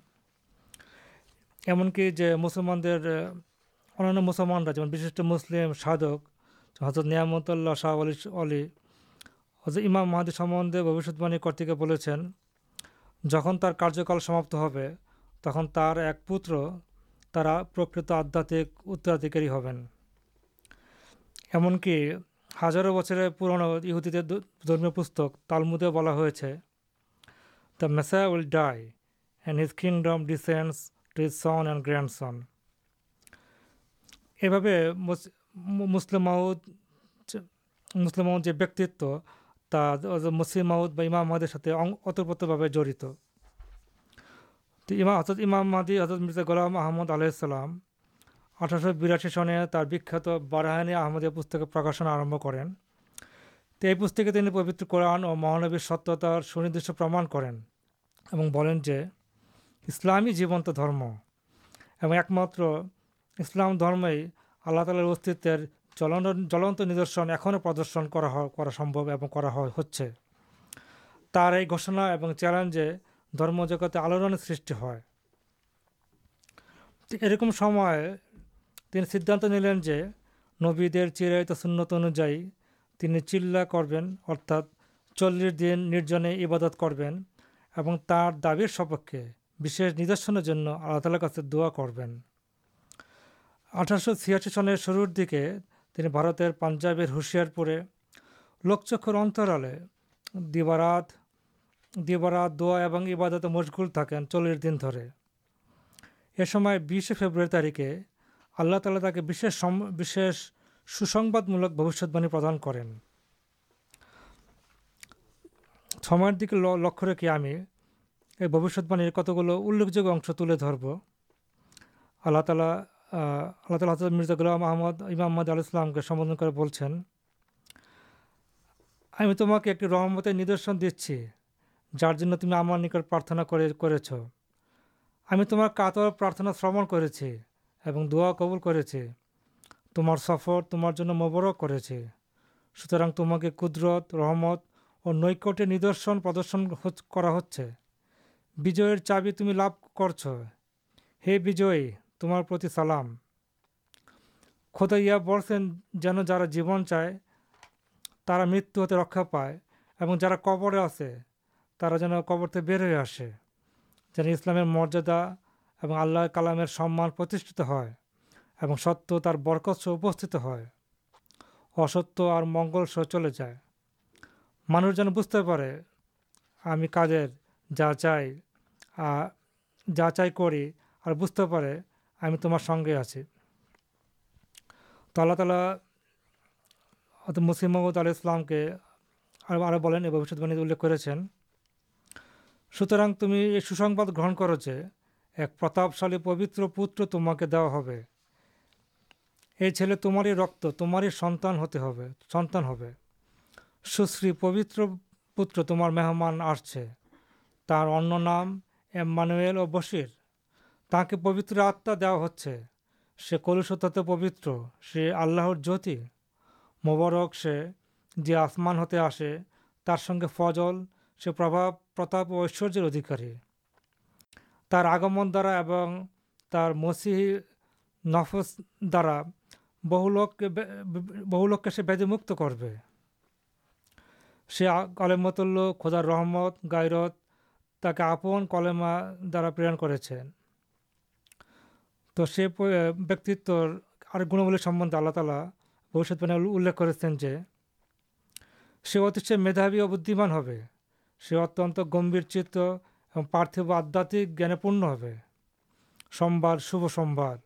এমনকি যে মুসলমানদের অন্যান্য মুসলমানরা যেমন বিশিষ্ট মুসলিম সাধক হজরত নিয়ামতুল্লাহ শাহ আলী আলী হজরত ইমাম মাহাদি সম্বন্ধে ভবিষ্যৎবাণী কর্তৃকে বলেছেন, যখন তার কার্যকাল সমাপ্ত হবে, তখন তার এক পুত্র তারা প্রকৃত আধ্যাত্মিক উত্তরাধিকারী হবেন। এমনকি হাজারো বছরের পুরনো ইহুদিদের ধর্মীয় পুস্তক তালমুদে বলা হয়েছে the Messiah will die and his kingdom descends to his son and grandson এভাবে মুস- মু- মুসলিম মাউদ মুসলিম মাউদ যে ব্যক্তিত্ব তা মুসলিম মাউদ বা ইমাম মাহাদের সাথে অং- ওতপ্রোতভাবে জড়িত। তো ইমাম হজরত ইমাম মাদি হজরত মির্জা গোলাম আহমদ আলাইসাল্লাম আঠারোশো বিরাশি সনে তার বিখ্যাত বারাহানি আহমদিয়া পুস্তকে প্রকাশনা আরম্ভ করেন। তো এই পুস্তকে তিনি পবিত্র কোরআন ও মহানবীর সত্যতার সুনির্দিষ্ট প্রমাণ করেন এবং বলেন যে, ইসলামই জীবন্ত ধর্ম এবং একমাত্র ইসলাম ধর্মেই আল্লাহ তালার অস্তিত্বের জ্বলন্ত নিদর্শন এখনও প্রদর্শন করা করা সম্ভব এবং করা হচ্ছে। তার এই ঘোষণা এবং চ্যালেঞ্জে ধর্মজগতে আলোড়নের সৃষ্টি হয়। এরকম সময়ে তিনি সিদ্ধান্ত নিলেন যে নবীদের চিরায়িত সুন্নত অনুযায়ী তিনি চিল্লা করবেন, অর্থাৎ চল্লিশ দিন নির্জনে ইবাদত করবেন এবং তার দাবির সপক্ষে বিশেষ নিদর্শনের জন্য আল্লাহ তালার কাছে দোয়া করবেন। আঠারোশো ছিয়াশি সনের শুরুর দিকে তিনি ভারতের পাঞ্জাবের হুঁশিয়ারপুরে লোকচক্ষুর অন্তরালে দিবারাত দিবারাত দোয়া এবং ইবাদতে মশগুল থাকেন চল্লিশ দিন ধরে। এ সময় বিশে ফেব্রুয়ারি তারিখে আল্লাহ তালা তাকে বিশেষ বিশেষ সুসংবাদমূলক ভবিষ্যৎবাণী প্রদান করেন। সময়ের দিকে লক্ষ্য রেখে আমি এই ভবিষ্যৎবাণীর কতগুলো উল্লেখযোগ্য অংশ তুলে ধরব, আল্লাহ তালা আল্লাহ তালা হজরত মির্জা গুলাম আহমদ, ইমাম আহমদ আল ইসলামকে সম্বোধন করে বলছেন, আমি তোমাকে একটি রহমতের নিদর্শন দিচ্ছি, যার জন্য তুমি আমার নিকট প্রার্থনা করে, করেছ। আমি তোমার কাতর প্রার্থনা শ্রবণ করেছি এবং দোয়া কবুল করেছি। তোমার সফর তোমার জন্য মোবারক করেছে। সুতরাং তোমাকে কুদরত, রহমত ও নৈকট্যের নিদর্শন প্রদর্শন করা হচ্ছে। বিজয়ের চাবি তুমি লাভ করছ। হে বিজয়ী তোমার প্রতি সালাম। খোদা ইয়া বলছেন যেন যারা জীবন চায়, তারা মৃত্যু হতে রক্ষা পায় এবং যারা কবরে আছে, তারা যেন কবর থেকে বের হয়ে আসে, যেন ইসলামের মর্যাদা এবং আল্লাহ কালামের সম্মান প্রতিষ্ঠিত হয় এবং সত্য তার বরকত উপস্থিত হয়। অসত্য আর মঙ্গল সহ চলে যায়। মানুষ যেন বুঝতে পারে, আমি কাজের যা চাই যা চাই করি, আর বুঝতে পারে আমি তোমার সঙ্গে আছি। তো আল্লাহ তালা অত মুসিম মোহাম্মদ আল ইসলামকে আরও আরও বলেন এই ভবিষ্যৎবাণীতে উল্লেখ করেছেন, সুতরাং তুমি এই সুসংবাদ গ্রহণ করো যে এক প্রতাপশালী পবিত্র পুত্র তোমাকে দেওয়া হবে। এই ছেলে তোমারই রক্ত, তোমারই সন্তান হতে হবে, সন্তান হবে। সুশ্রী পবিত্র পুত্র তোমার মেহমান আসছে। তার অন্য নাম এম্মানুয়েল ও বশির। তাকে পবিত্র আত্মা দেওয়া হচ্ছে। সে কলুষতাতে পবিত্র, সে আল্লাহর জ্যোতি। মোবারক সে যে আসমান হতে আসে, তার সঙ্গে ফজল, সে প্রভাব, প্রতাপ ও ঐশ্বর্যের অধিকারী। তার আগমন দ্বারা এবং তার মসিহ নফস দ্বারা বহু লোককে বহু লোককে সে ব্যাধিমুক্ত করবে। সে কলেমতুল্য খোদার রহমত, গায়রত, তাকে আপন কলেমা দ্বারা প্রেরণ করেছেন। তো সে ব্যক্তিত্বর আর গুণগুলি সম্বন্ধে আল্লাহ তালা ভবিষ্যৎবাণী উল্লেখ করেছেন যে, সে অতিশয় মেধাবী ও বুদ্ধিমান হবে। সে অত্যন্ত গম্ভীর চিত্ত এবং পার্থিব আধ্যাত্মিক জ্ঞানে পূর্ণ হবে। সোমবার শুভ সোমবার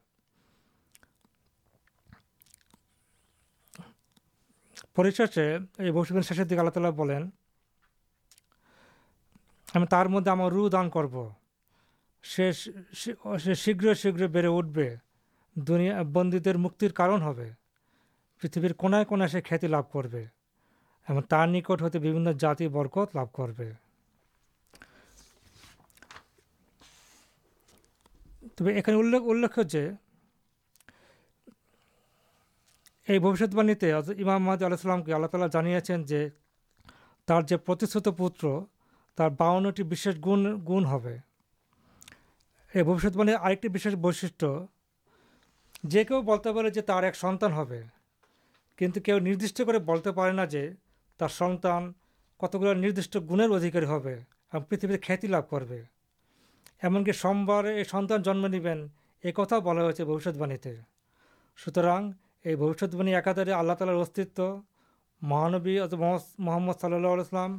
পরিশেষে এই ভবিষ্যৎবাণীর শেষের দিকে আল্লাহ তালা বলেন, আমি তার মধ্যে আমার রু দান করব। সে সে শীঘ্র শীঘ্র বেড়ে উঠবে। দুনিয়া বন্দীদের মুক্তির কারণ হবে। পৃথিবীর কোনায় কোনায় সে খ্যাতি লাভ করবে। এবং তার নিকট হতে বিভিন্ন জাতি বরকত লাভ করবে। তবে এখানে উল্লেখ, উল্লেখ্য যে, এই ভবিষ্যৎবাণীতে ইমাম মাহাদি আলাইসাল্লামকে আল্লাহ তালা জানিয়েছেন যে, তার যে প্রতিশ্রুত পুত্র, তার বাউন্নটি বিশেষ গুণ গুণ হবে। এই ভবিষ্যৎবাণীর আরেকটি বিশেষ বৈশিষ্ট্য। যে কেউ বলতে পারে যে তার এক সন্তান হবে, কিন্তু কেউ নির্দিষ্ট করে বলতে পারে না যে তার সন্তান কতগুলো নির্দিষ্ট গুণের অধিকারী হবে এবং পৃথিবীতে খ্যাতি লাভ করবে। এমনকি সোমবার এই সন্তান জন্ম নেবেন, এ কথাও বলা হয়েছে ভবিষ্যৎবাণীতে। সুতরাং এই ভবিষ্যৎবাণী একাধারে আল্লাহ তালার অস্তিত্ব, মহানবী মোহাম্মদ সাল্লাহ ইসলাম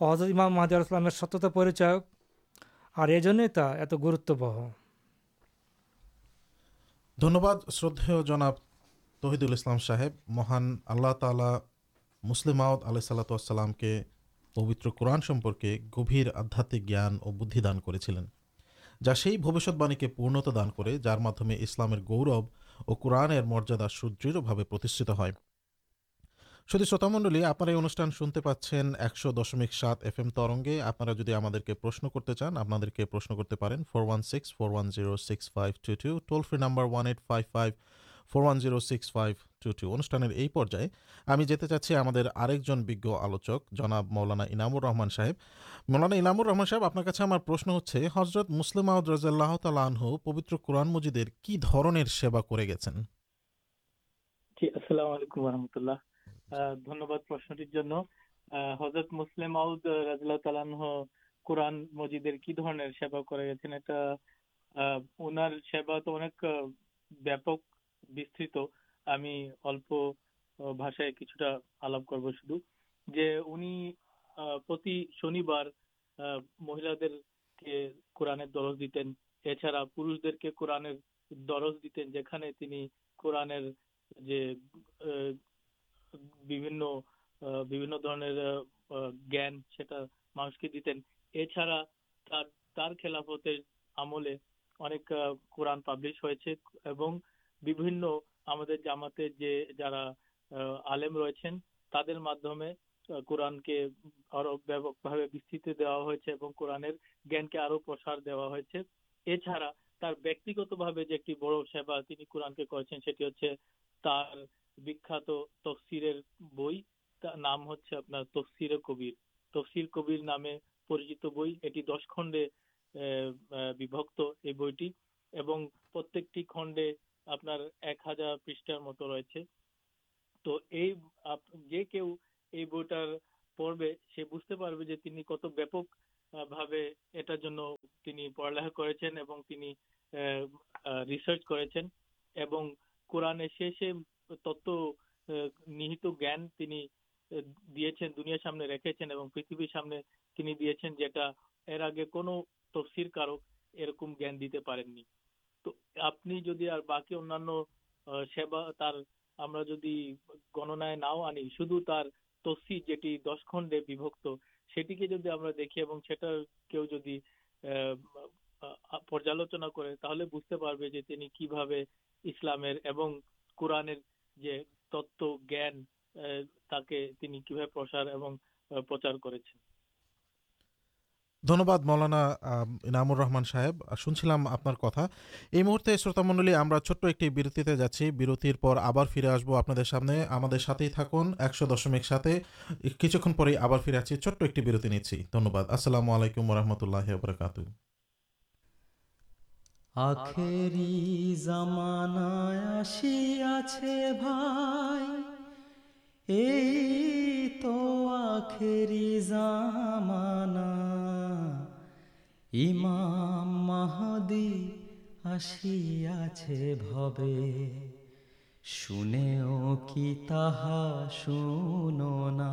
ও হজরত ইমাম মাহাদি ইসলামের সত্যতা পরিচয়ক। আর এজন্যই তা এত গুরুত্ববহ। ধন্যবাদ শ্রদ্ধেয় জনাব তহিদুল ইসলাম সাহেব। মহান আল্লাহ তালা মুসলিম মাউদ আলাই সাল্লাতামকে পবিত্র কোরআন সম্পর্কে গভীর আধ্যাত্মিক জ্ঞান ও বুদ্ধি দান করেছিলেন, যা সেই ভবিষ্যৎবাণীকে পূর্ণতা দান করে, যার মাধ্যমে ইসলামের গৌরব ও কোরআনের মর্যাদা সুদৃঢ়ভাবে প্রতিষ্ঠিত হয়। শুধু শ্রোতামণ্ডলী, আপনারা এই অনুষ্ঠান শুনতে পাচ্ছেন একশো দশমিক সাত এফ এম তরঙ্গে। আপনারা যদি আমাদেরকে প্রশ্ন করতে চান, আপনাদেরকে প্রশ্ন করতে পারেন four one six, four one zero six five two two toll free number one eight five five four one zero six five two two অনুষ্ঠানের এই পর্যায়ে আমি যেতে চাচ্ছি আমাদের আরেকজন বিজ্ঞ আলোচক, জনাব মৌলানা ইনামুর রহমান সাহেব। মৌলানা ইনামুর রহমান সাহেব, আপনার কাছে আমার প্রশ্ন হচ্ছে হজরত মুসলিম আহমদ রাজাল্লাহ তালা আনহু পবিত্র কোরআন মজিদের কি ধরনের সেবা করে গেছেন? আসসালামু আলাইকুম রহমতুল্লাহ। ধন্যবাদ প্রশ্নটির জন্য। হজরত মুসলিম আউদ রাজিল্লাহ কোরআন মজিদের কি ধরনের সেবা করে গেছেন? এটা ওনার সেবা তো অনেক ব্যাপক, বিস্তৃত। আমি অল্প ভাষায় কিছুটা আলাপ করব শুধু। যে উনি প্রতি শনিবার মহিলাদেরকে কোরআনের দরজ দিতেন। এছাড়া পুরুষদেরকে কোরআনের দরজ দিতেন, যেখানে তিনি কোরআনের যে বিভিন্ন বিভিন্ন ধরনের জ্ঞান সেটা মানুষকে দিতেন। এছাড়া তার তার খেলাফতের আমলে অনেক কোরআন পাবলিশ হয়েছে এবং বিভিন্ন আমাদের জামাতের যে, যারা আলেম রয়েছেন, তাদের মাধ্যমে কোরআনকে আরও ব্যাপকভাবে বিস্তৃতি দেওয়া হয়েছে এবং কোরআনের জ্ঞানকে আরও প্রসার দেওয়া হয়েছে। এছাড়া তার ব্যক্তিগতভাবে যে একটি বড় সেবা তিনি কোরআনকে করেছেন, সেটি হচ্ছে তার বিখ্যাত তফসিরের বই, তার নাম হচ্ছে আপনার তফসিরে কবির। তফসির কবির নামে পরিচিত বই, এটি দশ খণ্ডে বিভক্ত এই বইটি এবং প্রত্যেকটি খণ্ডে আপনার এক হাজার পৃষ্ঠার মতো রয়েছে। তো এই যে কেউ এই বইটার পড়বে, সে বুঝতে পারবে যে তিনি কত ব্যাপক ভাবে এটার জন্য তিনি পড়ালেখা করেছেন এবং তিনি রিসার্চ করেছেন এবং কোরআনের শেষে তত্ত্ব নিহিত জ্ঞান তিনি দিয়েছেন, দুনিয়ার সামনে রেখেছেন এবং পৃথিবীর সামনে তিনি দিয়েছেন যেটা এর আগে কোনো তফসির কারক এরকম জ্ঞান দিতে পারেননি। তো আপনি যদি আর বাকি অন্যান্য সেবা তার, আমরা যদি গণনায় নাও আনি, শুধু তার তফসির যেটি দশ খণ্ডে বিভক্ত, সেটিকে যদি আমরা দেখি এবং সেটা কেউ যদি পর্যালোচনা করে, তাহলে বুঝতে পারবে যে তিনি কীভাবে ইসলামের এবং কোরআনের যে তত্ত্ব, জ্ঞান তাকে তিনি কীভাবে প্রসার এবং প্রচার করেছেন। ধন্যবাদ মৌলানা ইনামুর রহমান সাহেব। শুনছিলাম আপনার কথা। এই মুহূর্তে শ্রোতামণ্ডলী, আমরা ছোট্ট একটি বিরতিতে যাচ্ছি। বিরতির পর আবার ফিরে আসব আপনাদের সামনে। আমাদের সাথেই থাকুন একশো দশমিক সাথে কিছুক্ষণ পরেই আবার ফিরে আসছি। ছোট্ট একটি বিরতি নিচ্ছি। ধন্যবাদ। আসসালামু আলাইকুম রহমতুল্লাহ বরকাতু আখেরি জামানায় আসিয়াছে ভাই। এই তো আখেরি জামানা। ইমাম মাহদি আসিয়াছে ভবে। শুনেও কি তাহা শুনো না।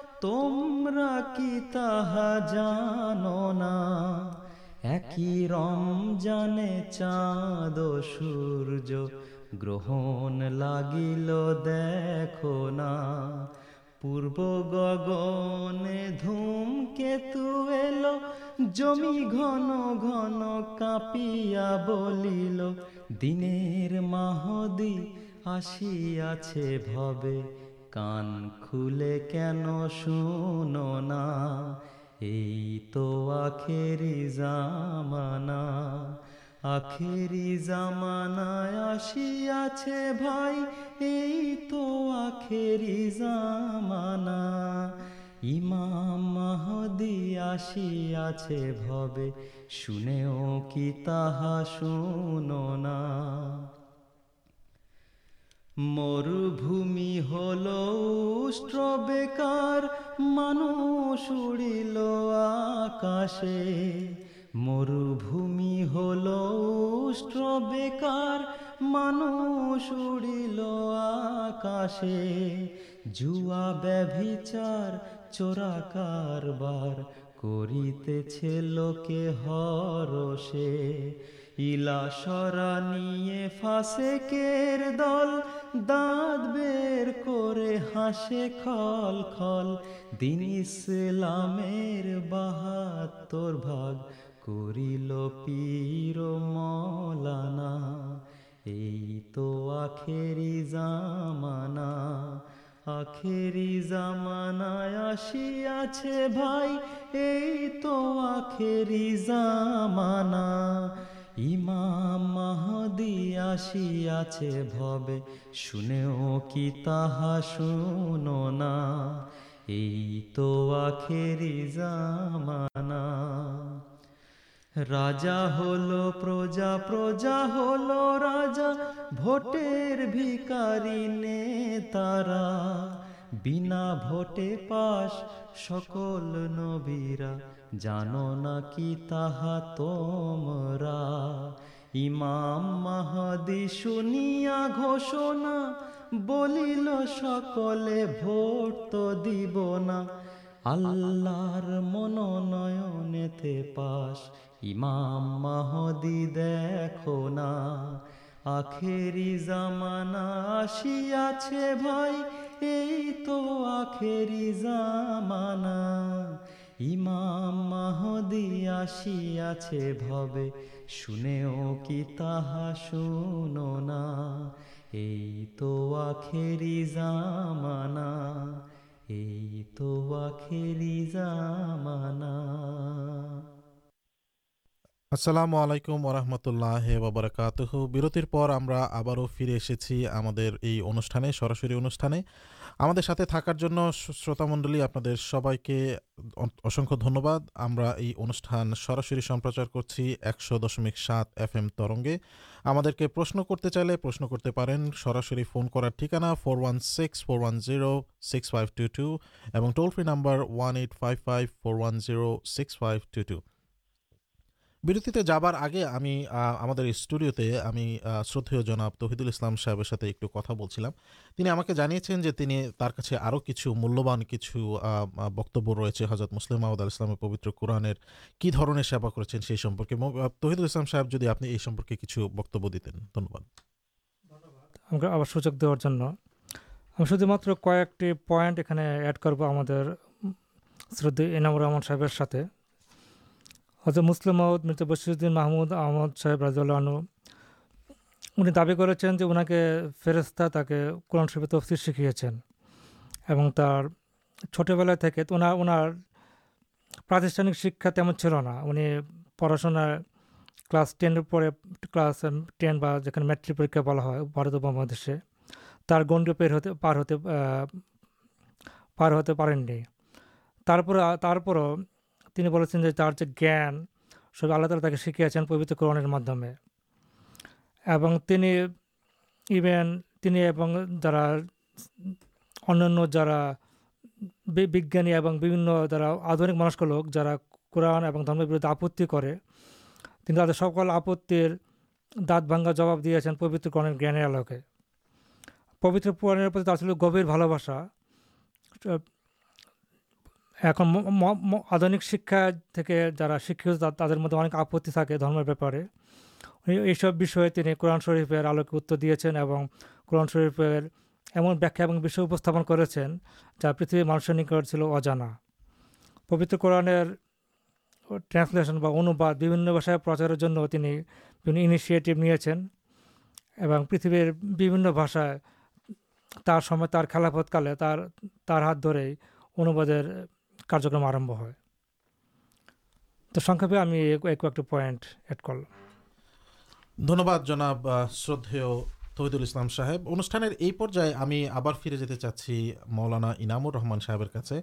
তোমরা কি তাহা জানো না? একই রমজানে চাঁদ সূর্য গ্রহণ লাগিল, দেখো না। পূর্ব গগনে ধূমকেতু এলো, জমি ঘন ঘন কাঁপিয়া বলিল, দিনের মাহদি আসিয়াছে ভবে। কান খুলে কেন শুনো না? এই তো আখেরি জামানা, আখেরি জামানায় আসিয়াছে ভাই, এই তো আখেরি জামানা। ইমাম মাহদি আসিয়াছে ভবে, শুনেও কি তাহা শুনো না? মরুভূমি হলো উষ্ট্র বেকার, মানুষ উড়িল আকাশে। মরুভূমি হলো উষ্ট্র বেকার, মানুষ উড়িল আকাশে। জুয়া ব্যভিচার, চোরা কারবার করিতেছে লোকে হরসে ইলাসরা নিয়ে ফাসেকের দল, দাঁত বের করে হাসে খল খল। দিন ইসলামের বাহাত্তর ভাগ করিল পীর মলানা। এই তো আখেরি জামানা, আখেরি জামানায় আসিয়াছে ভাই, এই তো আখেরি জামানা। ইমাম মাহদি আসিয়াছে ভবে, শুনেও কি তাহা শুনো না? এই তো আখেরি জামানা। রাজা হলো প্রজা প্রজা হলো রাজা, ভোটের ভিকারি নেতারা। বিনা ভোটে পাশ সকল নবীরা, জানো না কি তাহা তোমরা? ইমাম মাহাদি শুনিয়া ঘোষণা, বলিল, সকলে ভোট তো দিব না। আল্লাহর মনোনয়নেতে পাশ ইমাম মাহদি দেখো না। আখেরি জামানা আসিয়াছে ভাই এই তো আখেরি জামানা। ইমাম মাহদি আসিয়াছে ভবে, শুনেও কি তাহা শুনো না। এই তো আখেরি জামানা, এই তো আখেরি জামানা। আসসালামু আলাইকুম ওরহমতুল্লাহ বাবরকাতহ বিরতির পর আমরা আবারও ফিরে এসেছি আমাদের এই অনুষ্ঠানে, সরাসরি অনুষ্ঠানে। আমাদের সাথে থাকার জন্য শ্রোতামণ্ডলী, আপনাদের সবাইকে অসংখ্য ধন্যবাদ। আমরা এই অনুষ্ঠান সরাসরি সম্প্রচার করছি একশো দশমিক সাত এফ এম তরঙ্গে। আমাদেরকে প্রশ্ন করতে চাইলে প্রশ্ন করতে পারেন। সরাসরি ফোন করার ঠিকানা four one six four one zero six five two two এবং toll free number one eight five five four one zero six five two two বিরতিতে যাবার আগে আমি আমাদের স্টুডিওতে আমি শ্রদ্ধেয় জনাব তহিদুল ইসলাম সাহেবের সাথে একটু কথা বলছিলাম। তিনি আমাকে জানিয়েছেন যে তিনি তার কাছে আরও কিছু মূল্যবান কিছু বক্তব্য রয়েছে হজরত মুসলিম মাহমুদ আল ইসলামের পবিত্র কোরআনের কি ধরনের সেবা করেছেন সেই সম্পর্কে। তহিদুল ইসলাম সাহেব, যদি আপনি এই সম্পর্কে কিছু বক্তব্য দিতেন, ধন্যবাদ। আমাকে আবার সুযোগ দেওয়ার জন্য আমি শুধুমাত্র কয়েকটি পয়েন্ট এখানে অ্যাড করব আমাদের শ্রদ্ধে এনামুর রহমান সাহেবের সাথে। হয়তো মুসলিম মাহমুদ মির্জা বশিরুদ্দিন মাহমুদ আহমদ সাহেব রাজু উনি দাবি করেছেন যে ওনাকে ফেরেস্তা তাকে কোরআন শরীফে তফসির শিখিয়েছেন এবং তার ছোটোবেলা থেকে ওনার ওনার প্রাতিষ্ঠানিক শিক্ষা তেমন ছিল না। উনি পড়াশোনায় ক্লাস টেনের পরে ক্লাস টেন বা যেখানে ম্যাট্রিক পরীক্ষা বলা হয় ভারত উপমহাদেশে তার গণ্ডি পের হতে, পার হতে পার হতে পারেননি। তারপরে, তারপরও তিনি বলেছেন যে তার যে জ্ঞান, সব আল্লাহ তালা তাকে শিখিয়েছেন পবিত্র কোরআনের মাধ্যমে। এবং তিনি ইভেন তিনি এবং যারা অন্যান্য যারা বিজ্ঞানী এবং বিভিন্ন যারা আধুনিক মনস্ক লোক যারা কোরআন এবং ধর্মের বিরুদ্ধে আপত্তি করে, তিনি তাদের সকল আপত্তির দাঁত ভাঙ্গা জবাব দিয়েছেন পবিত্র কোরআনের জ্ঞানের আলোকে। পবিত্র পুরাণের প্রতি তার ছিল গভীর ভালোবাসা। এখন আধুনিক শিক্ষা থেকে যারা শিক্ষিত তাদের মধ্যে অনেক আপত্তি থাকে ধর্মের ব্যাপারে। এই- এইসব বিষয়ে তিনি কোরআন শরীফের আলোকে উত্তর দিয়েছেন এবং কোরআন শরীফের এমন ব্যাখ্যা এবং বিষয় উপস্থাপন করেছেন যা পৃথিবীর মানুষের নিকট ছিল অজানা। পবিত্র কোরআনের ট্রান্সলেশন বা অনুবাদ বিভিন্ন ভাষায় প্রচারের জন্য তিনি বিভিন্ন ইনিশিয়েটিভ নিয়েছেন এবং পৃথিবীর বিভিন্ন ভাষায় তার সময় তার খেলাফতকালে তার তার হাত ধরেই অনুবাদের কার্যক্রম আরম্ভ হয়। তো সংক্ষেপে আমি এই পয়েন্ট অ্যাড করলাম। ধন্যবাদ জনাব শ্রদ্ধেয় তহিদুল ইসলাম সাহেব। অনুষ্ঠানের এই পর্যায়ে আমি আবার ফিরে যেতে চাচ্ছি মৌলানা ইনামুর রহমান সাহেবের কাছে।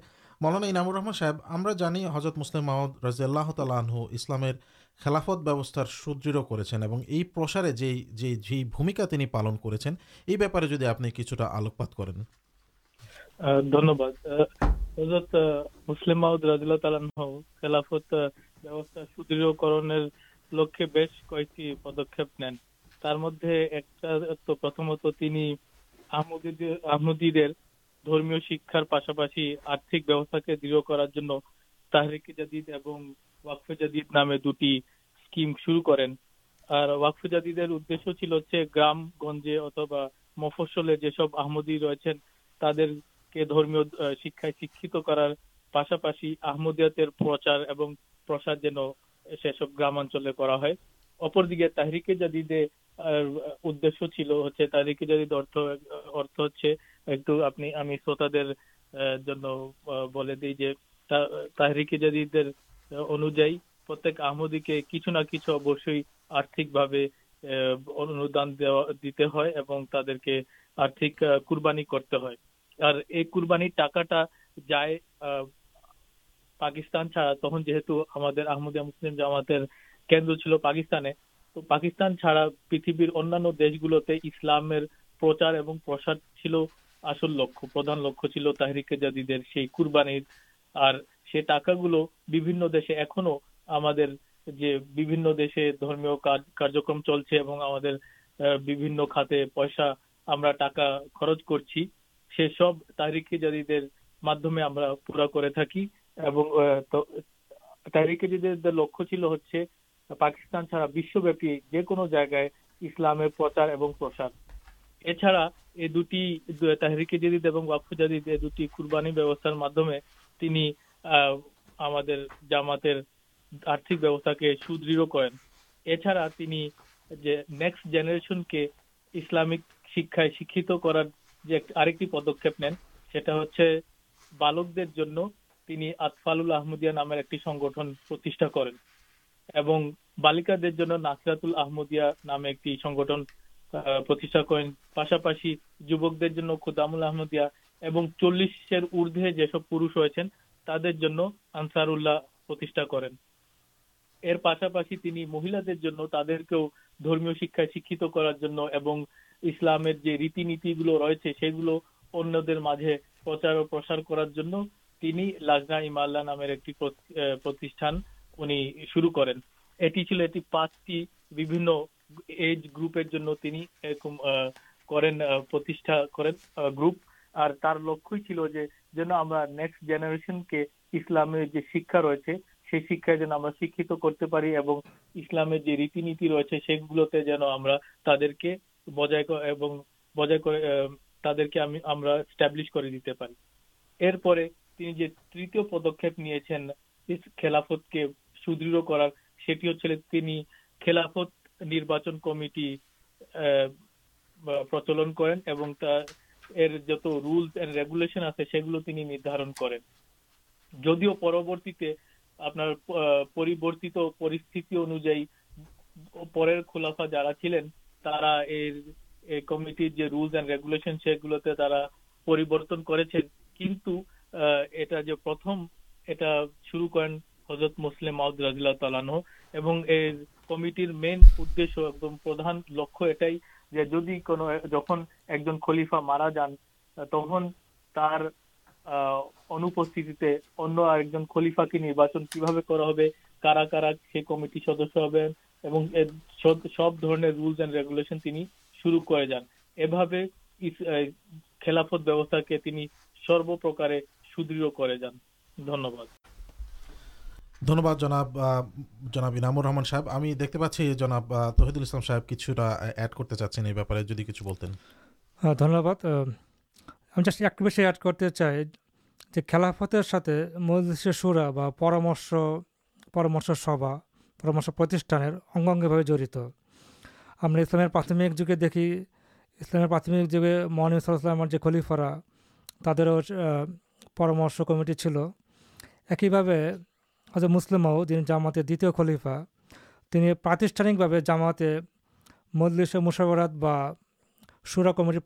মৌলানা ইনামুর রহমান সাহেব, আমরা জানি হজরত মুসলিম মাহমুদ রাজিয়াল্লাহ তালাহু ইসলামের খেলাফত ব্যবস্থার সুদৃঢ় করেছেন এবং এই প্রসারে যেই যেই ভূমিকা তিনি পালন করেছেন, এই ব্যাপারে যদি আপনি কিছুটা আলোকপাত করেন। ধন্যবাদ। আহ, মুসলিম মাউদ রাদিয়াল্লাহু তাআলা আনহু খেলাফত ব্যবস্থা সুদৃঢ়করণের লক্ষ্যে বেশ কয়েকটি পদক্ষেপ নেন। তার মধ্যে একটা তো প্রথমত তিনি আহমদীদের ধর্মীয় শিক্ষার পাশাপাশি আর্থিক ব্যবস্থাকে দৃঢ় করার জন্য তাহরিকে জাদিদ এবং ওয়াকফে জাদিদ নামে দুটি স্কিম শুরু করেন। আর ওয়াকফে জাদিদের উদ্দেশ্য ছিল হচ্ছে গ্রাম গঞ্জে অথবা মফস্বলে যেসব আহমদী রয়েছেন তাদেরকে ধর্মীয় শিক্ষায় শিক্ষিত করার পাশাপাশি আহমদিয়াতের প্রচার এবং প্রসার যেন সেসব গ্রামাঞ্চলে করা হয়। অপরদিকে তাহরিকে জাদিদে উদ্দেশ্য ছিল হচ্ছে তাহরিকে জাদিদ অর্থ অর্থ হচ্ছে একটু আপনি, আমি শ্রোতাদের জন্য বলে দিই যে তাহরিকে জাদিদের অনুযায়ী প্রত্যেক আহমদীকে কিছু না কিছু অবশ্যই আর্থিকভাবে অনুদান দেওয়া, দিতে হয় এবং তাদেরকে আর্থিক কুরবানি করতে হয়। আর এই কুরবানির টাকাটা যায় পাকিস্তান ছাড়া। তখন যেহেতু আমাদের আহমদিয়া মুসলিম জামাতের কেন্দ্র ছিল পাকিস্তানে, তো পাকিস্তান ছাড়া পৃথিবীর অন্যান্য দেশগুলোতে ইসলামের প্রচার এবং প্রসার ছিল আসল লক্ষ্য, প্রধান লক্ষ্য ছিল তাহরিকে জাদিদের সেই কুরবানির। আর সে টাকাগুলো বিভিন্ন দেশে এখনও আমাদের যে বিভিন্ন দেশে ধর্মীয় কার্যক্রম চলছে এবং আমাদের বিভিন্ন খাতে পয়সা আমরা টাকা খরচ করছি। সেসব তাহরিকে জাদিদের মাধ্যমে আমরা পুরা করে থাকি এবং আহ, তো তাহরিকে জাদিদের লক্ষ্য ছিল হচ্ছে পাকিস্তান ছাড়া বিশ্বব্যাপী যে কোনো জায়গায় ইসলামের প্রচার এবং প্রসার। এছাড়া এই দুটি তাহরিকে জাদিদ এবং ওয়াকফ জাদিদ এই দুটি কুরবানি ব্যবস্থার মাধ্যমে তিনি আমাদের জামাতের আর্থিক ব্যবস্থাকে সুদৃঢ় করেন। এছাড়া তিনি যে নেক্সট জেনারেশনকে ইসলামিক শিক্ষায় শিক্ষিত করার যে আরেকটি পদক্ষেপ নেন, সেটা হচ্ছে বালকদের জন্য তিনি আতফালুল আহমদিয়া নামের একটি সংগঠন প্রতিষ্ঠা করেন এবং বালিকাদের জন্য নাসরাতুল আহমদিয়া নামে একটি সংগঠন প্রতিষ্ঠা করেন। পাশাপাশি যুবকদের জন্য খুদামুল আহমদিয়া এবং চল্লিশের ঊর্ধ্বে যেসব পুরুষ হয়েছেন তাদের জন্য আনসারুল্লাহ প্রতিষ্ঠা করেন। এর পাশাপাশি তিনি মহিলাদের জন্য তাদেরকেও ধর্মীয় শিক্ষায় শিক্ষিত করার জন্য এবং ইসলামের যে রীতিনীতিগুলো রয়েছে, সেগুলো অন্যদের মাঝে প্রচার ও প্রসার করার জন্য তিনি লাজনা ইমাল্লা নামের একটি প্রতি- প্রতিষ্ঠান উনি শুরু করেন। এটি ছিল এটি পাঁচটি বিভিন্ন এজ গ্রুপের জন্য তিনি এরকম করেন প্রতিষ্ঠা করেন গ্রুপ। আর তার লক্ষ্যই ছিল যে যেন আমরা নেক্সট জেনারেশনকে ইসলামের যে শিক্ষা রয়েছে, সেই শিক্ষায় যেন আমরা শিক্ষিত করতে পারি এবং ইসলামের যে রীতিনীতি রয়েছে, সেগুলোতে যেন আমরা তাদেরকে বজায় এবং বজায় করে তাদেরকে আমি, আমরা স্ট্যাবলিশ করে দিতে পারি। এরপরে তিনি যে তৃতীয় পদক্ষেপ নিয়েছেন খেলাফতকে সুদৃঢ় করার, সেটি হচ্ছে তিনি খেলাফত নির্বাচন কমিটি প্রচলন করেন এবং তার এর যত রুলস এন্ড রেগুলেশন আছে সেগুলো তিনি নির্ধারণ করেন। যদিও পরবর্তীতে আপনার পরিবর্তিত পরিস্থিতি অনুযায়ী পরের খোলাফা যারা ছিলেন তারা এর কমিটির যে রুলস এন্ড রেগুলেশন সেগুলোতে তারা পরিবর্তন করেছেন কিন্তু এটা যে প্রথম, এটা শুরু করেন হজরত মুসলিম মাউদ রাজিল্লাহ তালানহ এবং এর কমিটির মেন উদ্দেশ্য একদম প্রধান লক্ষ্য এটাই যে যদি কোনো যখন একজন খলিফা মারা যান তখন তার অনুপস্থিতিতে অন্য আরেকজন খলিফাকে নির্বাচন কীভাবে করা হবে, কারা কারা সেই কমিটি সদস্য হবেন এবং এর সব- সব ধরনের রুলস এন্ড রেগুলেশন তিনি শুরু করে যান। এভাবে ইস- খেলাফত ব্যবস্থাকে তিনি সর্বপ্রকারে সুদৃঢ় করে যান। ধন্যবাদ। ধন্যবাদ জনাব জনাব ইনামুর রহমান সাহেব। আমি দেখতে পাচ্ছি জনাব তহিদুল ইসলাম সাহেব কিছুটা অ্যাড করতে চাচ্ছেন এই ব্যাপারে যদি কিছু বলতেন। হ্যাঁ, ধন্যবাদ। আমি জাস্ট একটু বেশি অ্যাড করতে চাই যে খেলাফতের সাথে মজলিসের সুরা বা পরামর্শ পরামর্শ সভা পরামর্শ প্রতিষ্ঠানের অঙ্গাঙ্গিভাবে জড়িত। আমরা ইসলামের প্রাথমিক যুগে দেখি, ইসলামের প্রাথমিক যুগে মহানবী সাল্লামের যে খলিফারা, তাদেরও পরামর্শ কমিটি ছিল। একইভাবে হজরত মুসলিমাও যিনি জামাতের দ্বিতীয় খলিফা, তিনি প্রাতিষ্ঠানিকভাবে জামাতে মজলিস মুশাবরাত বা সুরা কমিটি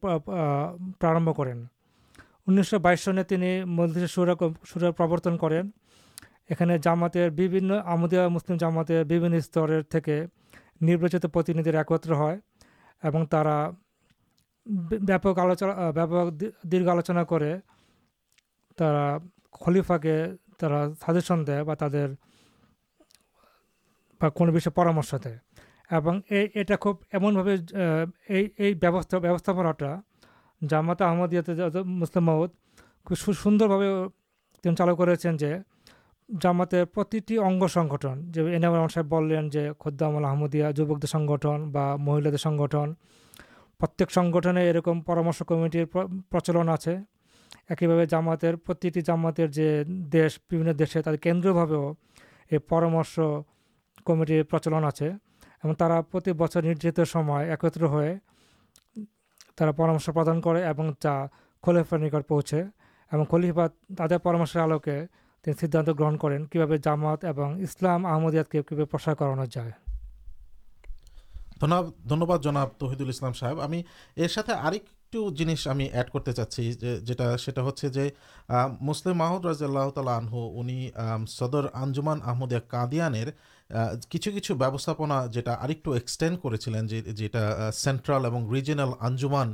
প্রারম্ভ করেন। উনিশশো বাইশ সনে তিনি মজলিসে সুরা সুরা প্রবর্তন করেন। এখানে জামাতের বিভিন্ন, আমদিয়া মুসলিম জামাতের বিভিন্ন স্তরের থেকে নির্বাচিত প্রতিনিধিরা একত্র হয় এবং তারা ব্যাপক আলোচনা ব্যাপক দীর্ঘ আলোচনা করে তারা খলিফাকে তারা সাজেশন দেয় বা তাদের বা কোনো বিষয়ে পরামর্শ দেয়। এবং এই এটা খুব এমনভাবে এই এই ব্যবস্থা, ব্যবস্থাপনাটা জামাতা আহমদিয়াতে যত- মুসলিম মহদ খুব সুন্দরভাবে তিনি চালু করেছেন যে জামাতের প্রতিটি অঙ্গ সংগঠন, যে এনাম রহমান সাহেব বললেন যে খোদ্দামুল আহমদিয়া যুবকদের সংগঠন বা মহিলাদের সংগঠন, প্রত্যেক সংগঠনে এরকম পরামর্শ কমিটির প্রচলন আছে। একইভাবে জামাতের, প্রতিটি জামাতের যে দেশ, বিভিন্ন দেশে তাদের কেন্দ্রীয়ভাবেও এই পরামর্শ কমিটির প্রচলন আছে এবং তারা প্রতি বছর নির্ধারিত সময় একত্র হয়ে তারা পরামর্শ প্রদান করে এবং তা খলিফার নিকট পৌঁছে এবং খলিফা তাদের পরামর্শের আলোকে তিনি সিদ্ধান্ত গ্রহণ করেন কীভাবে জামাত এবং ইসলাম আহমদিয়াতকে কীভাবে প্রসার করানো যায়। ধন্যবাদ ধন্যবাদ জনাব তহিদুল ইসলাম সাহেব। আমি এর সাথে আরেকটু জিনিস আমি অ্যাড করতে চাচ্ছি যেটা, সেটা হচ্ছে যে মুসলিম মাহুদ রাজিয়াল্লাহ তালা আনহু, উনি সদর আঞ্জুমান আহমদিয়া কাদিয়ানের কিছু কিছু ব্যবস্থাপনা যেটা আরেকটু এক্সটেন্ড করেছিলেন, যে, যেটা সেন্ট্রাল এবং রিজিনাল আঞ্জুমান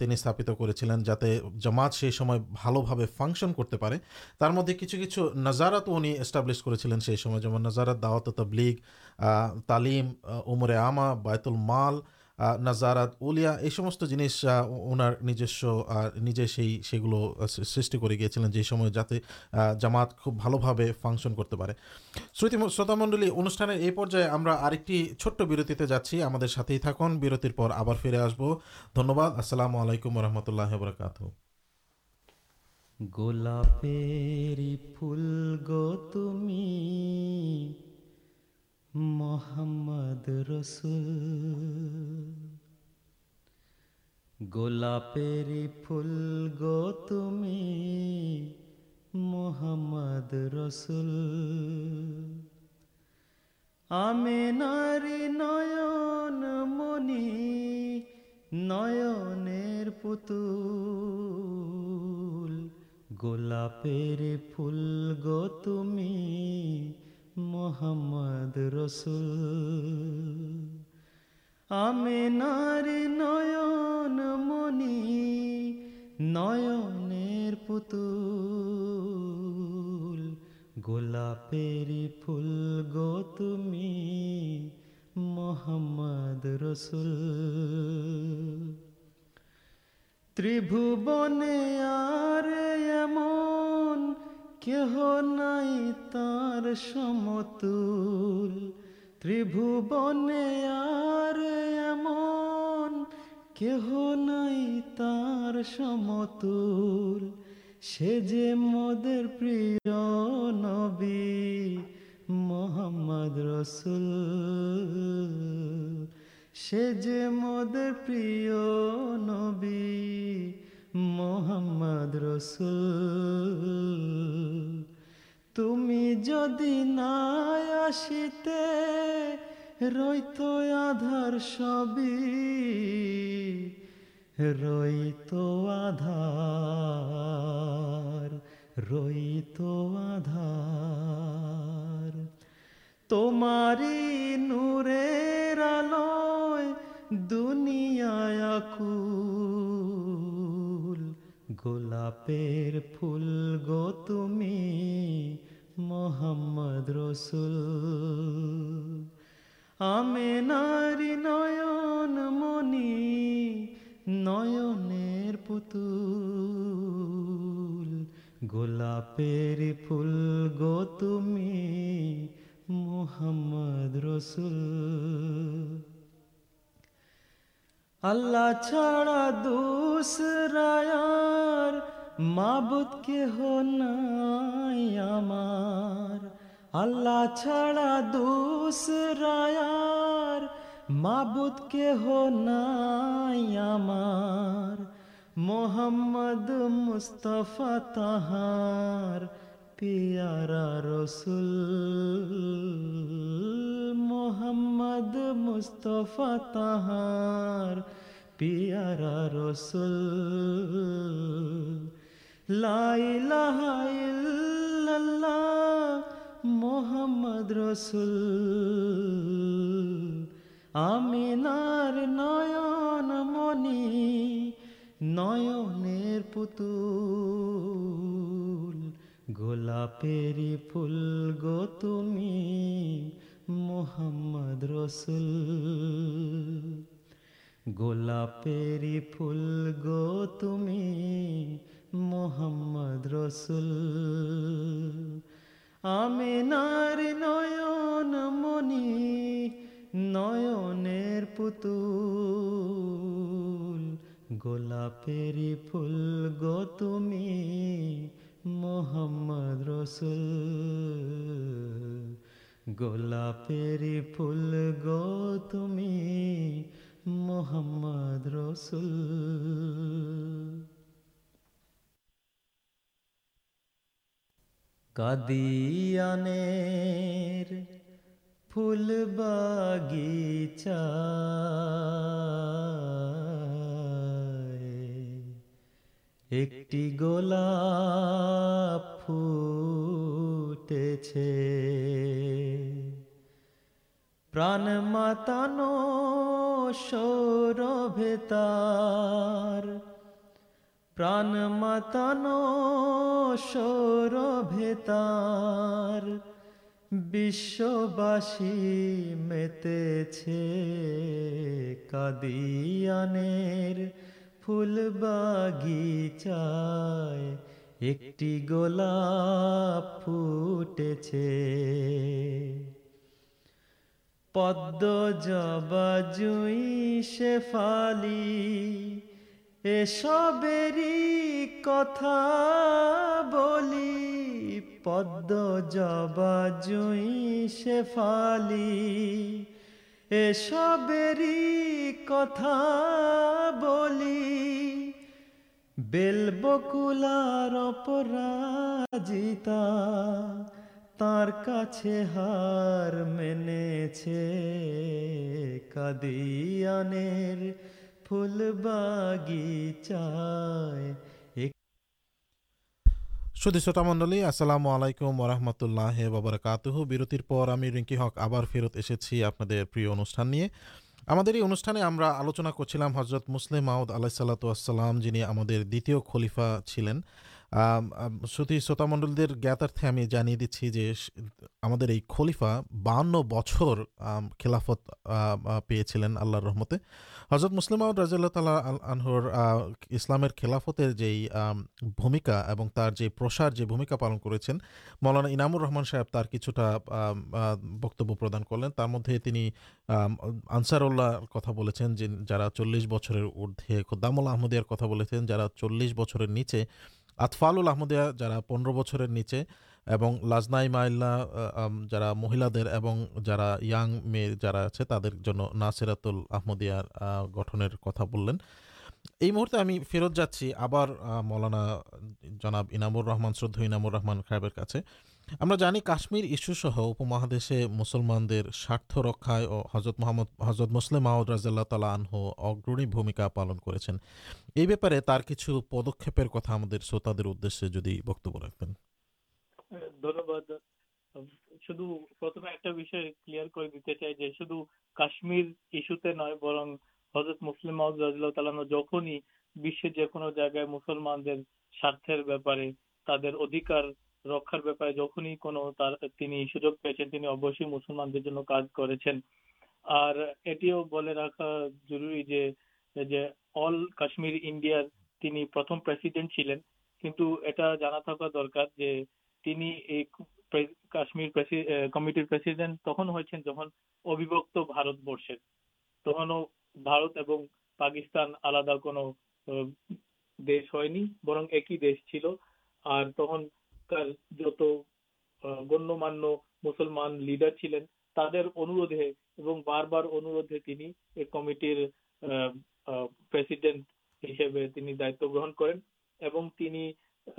তিনি স্থাপিত করেছিলেন যাতে জামাত সেই সময় ভালোভাবে ফাংশন করতে পারে। তার মধ্যে কিছু কিছু নাজারাত উনি এস্টাবলিশ করেছিলেন সেই সময়, যেমন নাজারাত দাওয়াত তাবলিগ তালিম উমরে আমা বায়তুল মাল নাজারাত উলিয়া, এই সমস্ত জিনিস ওনার নিজস্ব নিজে সেই, সেগুলো সৃষ্টি করে গিয়েছিলেন যে সময় যাতে জামাত খুব ভালোভাবে ফাংশন করতে পারে। শ্রুতি শ্রোতামণ্ডলী অনুষ্ঠানের এই পর্যায়ে আমরা আরেকটি ছোট্ট বিরতিতে যাচ্ছি। আমাদের সাথেই থাকুন। বিরতির পর আবার ফিরে আসব। ধন্যবাদ। আসসালামু আলাইকুম রহমতুল্লাহ বরকাত গোলাপের ফুল গো তুমি মোহাম্মদ রসুল। গোলাপেরি ফুল গো তুমি, মোহাম্মদ রসুল। আমে নারী নয়ন মনি নয়নের পুতুল। গোলাপের ফুল গো তুমি মোহাম্মদ রসুল। আমে নারী নয়ন মনি নয়নের পুতুল। গোলাপের ফুল গো তুমি মোহাম্মদ রসুল। ত্রিভুবনে আর এমন কেহ নাই তার সমতুল। ত্রিভুবনে আর এমন কেহ নাই তার সমতুল। সে যে মোদের প্রিয় নবী মোহাম্মদ রসুল। সে যে মোদের প্রিয় নবী মোহাম্মদ রসুল, তুমি যদি না আসিতে, রইত আধার সবই, রইত আধার রইত আধার। তোমারি নূরের আলোয় দুনিয়ায় আকুল গোলাপের ফুল গো তুমি, মোহাম্মদ রসুল। আমে নারী নয়ন মনি নয়নের পুতুল। গোলাপের ফুল গো তুমি, মোহাম্মদ রসুল। আল্লাহ ছাড়া দুসরায়ার মাবুদ কেহ নাই আমার আল্লাহ ছাড়া দুসরায়ার মাবুদ কেহ নাই আমার মোহাম্মদ মুস্তফা তাহার পিয়ারা রসুল মোহাম্মদ মুস্তফা তাহার পিয়ারা রসুল। লাইলাহা ইল্লাল্লাহ মোহাম্মদ রসুল। আমিনার নয়ন মনি নয়নের পুতুল। গোলাপেরি ফুল গো তুমি, মোহাম্মদ রসুল। গোলাপেরি ফুল গো তুমি, মোহাম্মদ রসুল। আমিনার নয়ন মনি নয়নের পুতুল। গোলাপেরি ফুল গো তুমি মোহাম্মদ রসুল। গোলাপেরি ফুল গো তুমি মোহাম্মদ রসুল। কাদিয়ানের ফুল বাগিচা একটি গোলাপ ফুটেছে। প্রাণ মাতানো সৌরভে তার। প্রাণ মাতানো সৌরভে তার। বিশ্ববাসী মেতেছে কাদিয়ানের ফুল বাগিচায় একটি গোলাপ ফুটেছে। পদ্ম জবা জুই শেফালি, এসবেরই কথা বলি। পদ্ম জবা জুই শেফালি এসবেরই কথা বলি। বেলবকুলার অপরাজিতা তার কাছে হার মেনেছে কাদিয়ানের ফুল বাগিচায় শুধু শ্রোতা মণ্ডলী, আসসালামু আলাইকুম ওরহমতুল্লাহ বাবরকাতুহু বিরতির পর আমি রিঙ্কি হক আবার ফেরত এসেছি আপনাদের প্রিয় অনুষ্ঠান নিয়ে। আমাদের এই অনুষ্ঠানে আমরা আলোচনা করছিলাম হজরত মুসলিম মাউদ আলাহিসাল্লাতুয়াসাল্লাম যিনি আমাদের দ্বিতীয় খলিফা ছিলেন। শ্রুতি শ্রোতামণ্ডলীদের জ্ঞাতার্থে আমি জানিয়ে দিচ্ছি যে আমাদের এই খলিফা বান্ন বছর খেলাফত পেয়েছিলেন আল্লাহর রহমতে। হজরত মুসলিম রাজিয়াল্লাহ তালা আনহর ইসলামের খেলাফতের যেই ভূমিকা এবং তার যে প্রসার, যে ভূমিকা পালন করেছেন, মৌলানা ইনামুর রহমান সাহেব তার কিছুটা বক্তব্য প্রদান করলেন। তার মধ্যে তিনি আনসারুল্লাহর কথা বলেছেন যে যারা চল্লিশ বছরের ঊর্ধ্বে, খোদ্দামুল আহমদিয়ার কথা বলেছেন, যারা চল্লিশ বছরের নিচে, আতফালুল আহমদিয়া যারা পনেরো বছরের নিচে এবং লাজনাই মাইল্লা যারা মহিলাদের এবং যারা ইয়াং মেয়ে যারা আছে, তাদের জন্য নাসিরাতুল আহমদিয়ার গঠনের কথা বললেন। এই মুহূর্তে আমি ফেরত যাচ্ছি আবার মৌলানা জনাব ইনামুর রহমান, শ্রদ্ধ ইনামুর রহমান সাহেবের কাছে। আমরা জানি কাশ্মীর ইস্যু সহ উপমহাদেশে মুসলমানদের স্বার্থ রক্ষায় ও হজরত মোহাম্মদ হজরত মুসলিম মাহমুদ রাজিয়াল্লাহ তালা আনহু অগ্রণী ভূমিকা পালন করেছেন। এই ব্যাপারে তার কিছু পদক্ষেপের কথা আমাদের শ্রোতাদের উদ্দেশ্যে যদি বক্তব্য রাখতেন। ধন্যবাদ। শুধু প্রথমে একটা বিষয় ক্লিয়ার করে দিতে চাই যে, শুধু কাশ্মীর ইস্যুতে নয়, বরং হজরত মুসলিম যখনই বিশ্বের যে কোনো জায়গায় মুসলমানদের স্বার্থের ব্যাপারে, তাদের অধিকার রক্ষার ব্যাপারে যখনই কোনো তার, তিনি সুযোগ পেয়েছেন, তিনি অবশ্যই মুসলমানদের জন্য কাজ করেছেন। আর এটিও বলে রাখা জরুরি যে যে অল কাশ্মীর ইন্ডিয়ার তিনি প্রথম প্রেসিডেন্ট ছিলেন। কিন্তু এটা জানা থাকা দরকার যে তিনি এই কাশ্মীর কমিটির প্রেসিডেন্ট তখন হয়েছেন যখন অবিভক্ত ভারতবর্ষের। তখনও ভারত এবং পাকিস্তান আলাদা কোনো দেশ হয়নি, বরং একই দেশ ছিল। আর তখনকার যত গণ্যমান্য মুসলমান লিডার ছিলেন, তাদের অনুরোধে এবং বারবার অনুরোধে তিনি এই কমিটির প্রেসিডেন্ট হিসেবে তিনি দায়িত্ব গ্রহণ করেন এবং তিনি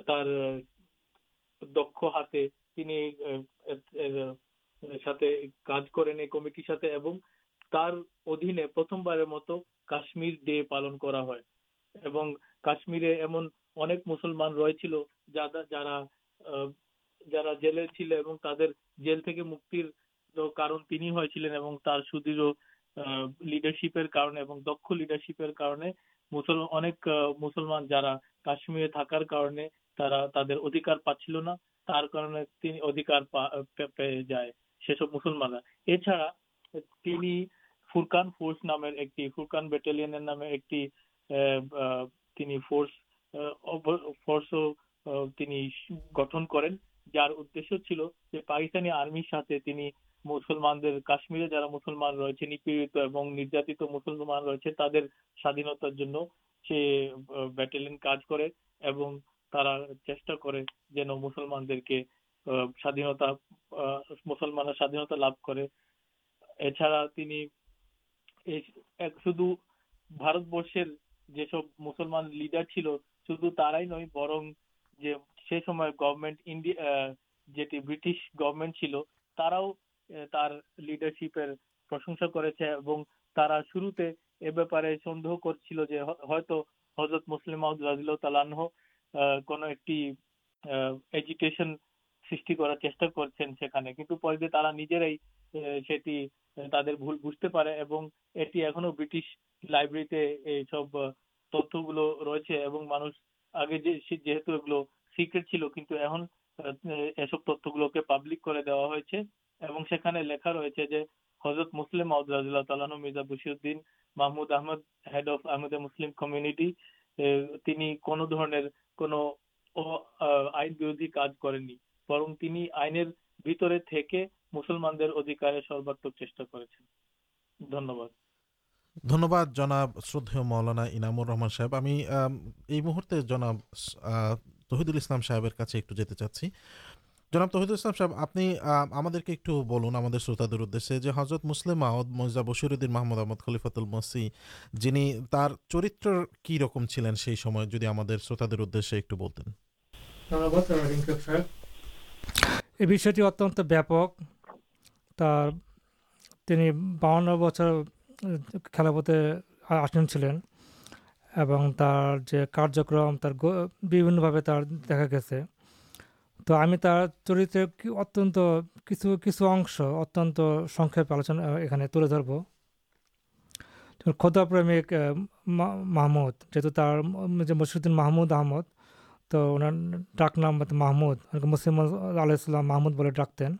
তার দক্ষ হাতে তিনি সাথে কাজ করেন এই কমিটির সাথে এবং তার অধীনে প্রথমবারের মতো কাশ্মীর ডে পালন করা হয়। এবং কাশ্মীরে এমন অনেক মুসলমান রয়েছিল যারা যারা যারা জেলে ছিল এবং তাদের জেল থেকে মুক্তির কারণ তিনি হয়েছিলেন এবং তার সুদৃঢ় লিডারশিপের কারণে এবং দক্ষ লিডারশিপের কারণে মুসল, অনেক মুসলমান যারা কাশ্মীরে থাকার কারণে তারা তাদের অধিকার পাচ্ছিল না। তার কারণে তিনি অধিকার পেয়ে যায় সেসব মুসলমানরা। এছাড়া তিনি ফুরকান ফোর্স নামের একটি, ফুরকান ব্যাটালিয়নের নামে একটি তিনি ফোর্স ফোর্সও তিনি গঠন করেন, যার উদ্দেশ্য ছিল যে পাকিস্তানি আর্মির সাথে তিনি মুসলমানদের, কাশ্মীরে যারা মুসলমান রয়েছে, নিপীড়িত এবং নির্যাতিত মুসলমান রয়েছে, তাদের স্বাধীনতার জন্য সে ব্যাটালিয়ন কাজ করে এবং তারা চেষ্টা করে যেন মুসলমানদেরকে স্বাধীনতা মুসলমানরা স্বাধীনতা লাভ করে। এছাড়া তিনি শুধু ভারতবর্ষের যেসব মুসলমান লিডার ছিল, শুধু তারাই নয়, বরং যে, সে সময় গভর্নমেন্ট ইন্ডিয়া যেটি ব্রিটিশ গভর্নমেন্ট ছিল, তারাও তার লিডারশিপের প্রশংসা করেছে এবং তারা শুরুতে এ ব্যাপারে সন্দেহ করছিল যে হয়তো হজরত মুসলিম মাউদ রাজিল্লাহ তালানহ কোনো একটি এজিটেশন সৃষ্টি করার চেষ্টা করছেন সেখানে। কিন্তু পরে তারা নিজেরাই সেটি, তাদের ভুল বুঝতে পারে এবং এটি এখনও ব্রিটিশ লাইব্রেরিতে এইসব তথ্যগুলো রয়েছে এবং মানুষ আগে যে যেহেতু এগুলো সিক্রেট ছিল, কিন্তু এখন এসব তথ্যগুলোকে পাবলিক করে দেওয়া হয়েছে এবং সেখানে লেখা রয়েছে যে হজরত মুসলিম তালানু Mirza Bashiruddin Mahmud Ahmad head of Ahmad Muslim community তিনি কোনো ধরনের কোনো আইন বিরোধী কাজ করেননি, বরং তিনি আইনের ভিতরে থেকে মুসলমানদের অধিকারে সর্বাত্মক চেষ্টা করেছেন। ধন্যবাদ। ধন্যবাদ জনাব শ্রদ্ধেয় মৌলানা ইনামুর রহমান সাহেব। আমি এই মুহূর্তে জনাব তহিদুল ইসলাম সাহেবের কাছে একটু যেতে চাচ্ছি। জনাব তহিদুল ইসলাম সাহেব আপনি আমাদেরকে একটু বলুন আমাদের শ্রোতাদের উদ্দেশ্যে যে হজরত মুসলিম মাহমুদ মৌজা বশিরুদ্দিন মাহমুদ আহমদ খলিফাতুল মসি যিনি তার চরিত্র কী রকম ছিলেন সেই সময় যদি আমাদের শ্রোতাদের উদ্দেশ্যে একটু বলতেন। এই বিষয়টি অত্যন্ত ব্যাপক। তার তিনি বাউন্ন বছর খেলাপথে আসীন ছিলেন এবং তার যে কার্যক্রম তার বিভিন্নভাবে তার দেখা গেছে। তো আমি তার চরিত্রের কি- অত্যন্ত কিছু কিছু অংশ অত্যন্ত সংক্ষেপে আলোচনা এখানে তুলে ধরবো। যেমন খোদাপ্রেমিক আহ, মাহমুদ যেহেতু তার যে মসিউদ্দিন মাহমুদ আহমদ তো ওনার ডাক নাম মাহমুদ মুসলিম আলাইসাল্লাম মাহমুদ বলে ডাকতেন।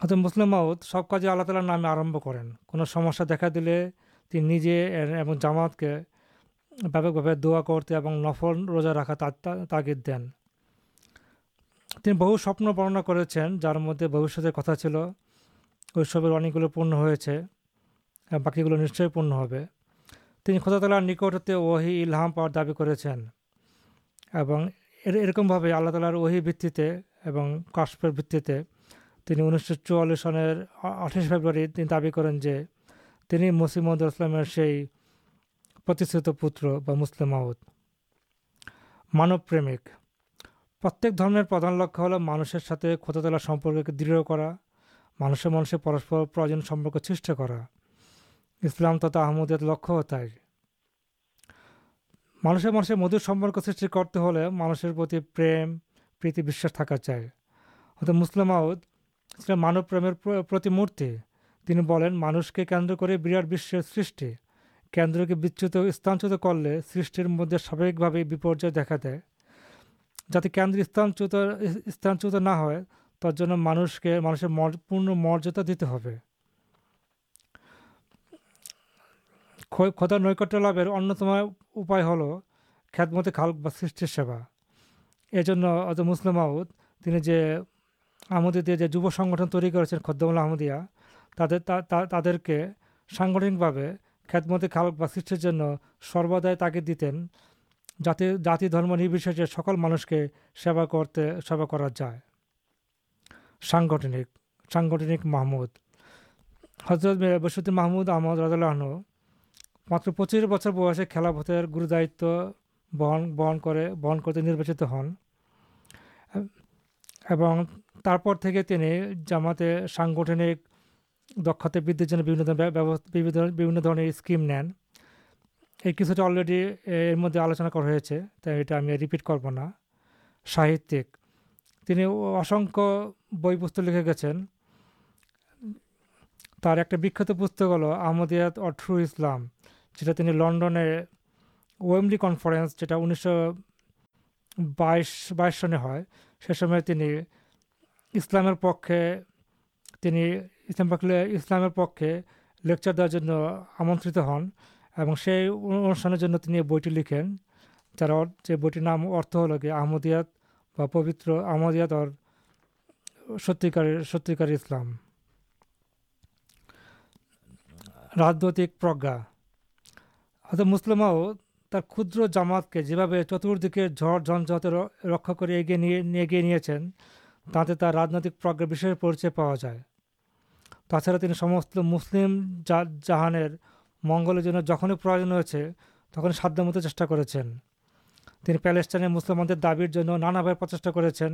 হয়তো মুসলিম মাহুদ সব কাজে আল্লাহ তালার নামে আরম্ভ করেন। কোনো সমস্যা দেখা দিলে তিনি নিজে এবং জামাতকে ব্যাপকভাবে দোয়া করতে এবং নফল রোজা রাখা তাগিদ দেন। তিনি বহু স্বপ্ন বর্ণনা করেছেন, যার মধ্যে ভবিষ্যতের কথা ছিল ওইসবের অনেকগুলো পূর্ণ হয়েছে বাকিগুলো নিশ্চয়ই পূর্ণ হবে। তিনি খোদা তালার নিকট হতে ওহি ইলহাম পাওয়ার দাবি করেছেন এবং এর- এরকমভাবে আল্লাহ তালার ওহি ভিত্তিতে এবং কাশ্মের ভিত্তিতে তিনি উনিশশো চুয়াল্লিশ সনের আঠাশ ফেব্রুয়ারি তিনি দাবি করেন যে তিনি মুসিমদ ইসলামের সেই প্রতিষ্ঠিত পুত্র বা মুসলিম মাউদ মানবপ্রেমিক। প্রত্যেক ধর্মের প্রধান লক্ষ্য হলো মানুষের সাথে খোদাতলা সম্পর্ককে দৃঢ় করা, মানুষের মানুষে পরস্পর প্রয়োজন সম্পর্ক সৃষ্টি করা। ইসলাম তথা আহমদের লক্ষ্য তাই। মানুষের মানুষের মধুর সম্পর্ক সৃষ্টি করতে হলে মানুষের প্রতি প্রেম, প্রীতি, বিশ্বাস থাকা চাই। হয়তো মুসলিম আউদ ছিলেন মানব প্রেমের প্র- প্রতিমূর্তি। তিনি বলেন, মানুষকে কেন্দ্র করে বিরাট বিশ্বের সৃষ্টি। কেন্দ্রকে বিচ্যুত স্থানচ্যুত করলে সৃষ্টির মধ্যে স্বাভাবিকভাবে বিপর্যয় দেখা দেয়। যাতে কেন্দ্র স্থানচ্যুত স্থানচ্যুত না হয়, তার জন্য মানুষকে, মানুষের পূর্ণ মর্যাদা দিতে হবে। খোদার নৈকট্য লাভের অন্যতম উপায় হলো খ্যাতমতে খালক বা সৃষ্টির সেবা। এজন্য অত মুসলিম আউদ তিনি যে আমাদের দিয়ে যে যুব সংগঠন তৈরি করেছেন খদ্দমুল আহমদিয়া, তাদের তাদেরকে সাংগঠনিকভাবে খ্যাতমতে খালক বা সৃষ্টির জন্য সর্বদাই তাকে দিতেন। যাতে জাতি ধর্ম নির্বিশেষে সকল মানুষকে সেবা করতে, সেবা করা যায়। সাংগঠনিক সাংগঠনিক মাহমুদ। হজরত বসুদ্দিন মাহমুদ আহমদ রাজাল্লাহন মাত্র পঁচিশ বছর বয়সে খেলাপথের গুরুদায়িত্ব বহন বহন করে, বহন করতে নির্বাচিত হন। এবং তারপর থেকে তিনি জামাতে সাংগঠনিক দক্ষতা বৃদ্ধির জন্য বিভিন্ন বিভিন্ন বিভিন্ন ধরনের স্কিম নেন। এই কিছুটা অলরেডি এর মধ্যে আলোচনা করা হয়েছে, তাই এটা আমি রিপিট করব না। সাহিত্যিক, তিনি অসংখ্য বই পুস্তক লিখে গেছেন। তার একটা বিখ্যাত পুস্তক হলো আহমদিয়াত অর ট্রু ইসলাম, যেটা তিনি লন্ডনে ওয়েমলি কনফারেন্স, যেটা উনিশশো বাইশ বাইশ সনে হয়, সে সময় তিনি ইসলামের পক্ষে, তিনি ইসলাম ইসলামের পক্ষে লেকচার দেওয়ার জন্য আমন্ত্রিত হন। এবং সেই অনুষ্ঠানের জন্য তিনি বইটি লিখেন। যার যে বইটির নাম অর্থ হলো কি আহমদিয়াত বা পবিত্র আহমদিয়াত অর সত্যিকারের, সত্যিকার ইসলাম। রাজনৈতিক প্রজ্ঞা। হয়তো মুসলিমাও তার ক্ষুদ্র জামাতকে যেভাবে চতুর্দিকে ঝড় ঝঞ্ঝাতে রক্ষা করে এগিয়ে নিয়ে এগিয়ে নিয়েছেন, তাতে তার রাজনৈতিক প্রজ্ঞা বিশেষ পরিচয় পাওয়া যায়। তাছাড়া তিনি সমস্ত মুসলিম জাহানের মঙ্গলের জন্য যখনই প্রয়োজন হয়েছে তখন সাধ্যমতো চেষ্টা করেছেন। তিনি প্যালেস্টাইনের মুসলমানদের দাবির জন্য নানাভাবে প্রচেষ্টা করেছেন।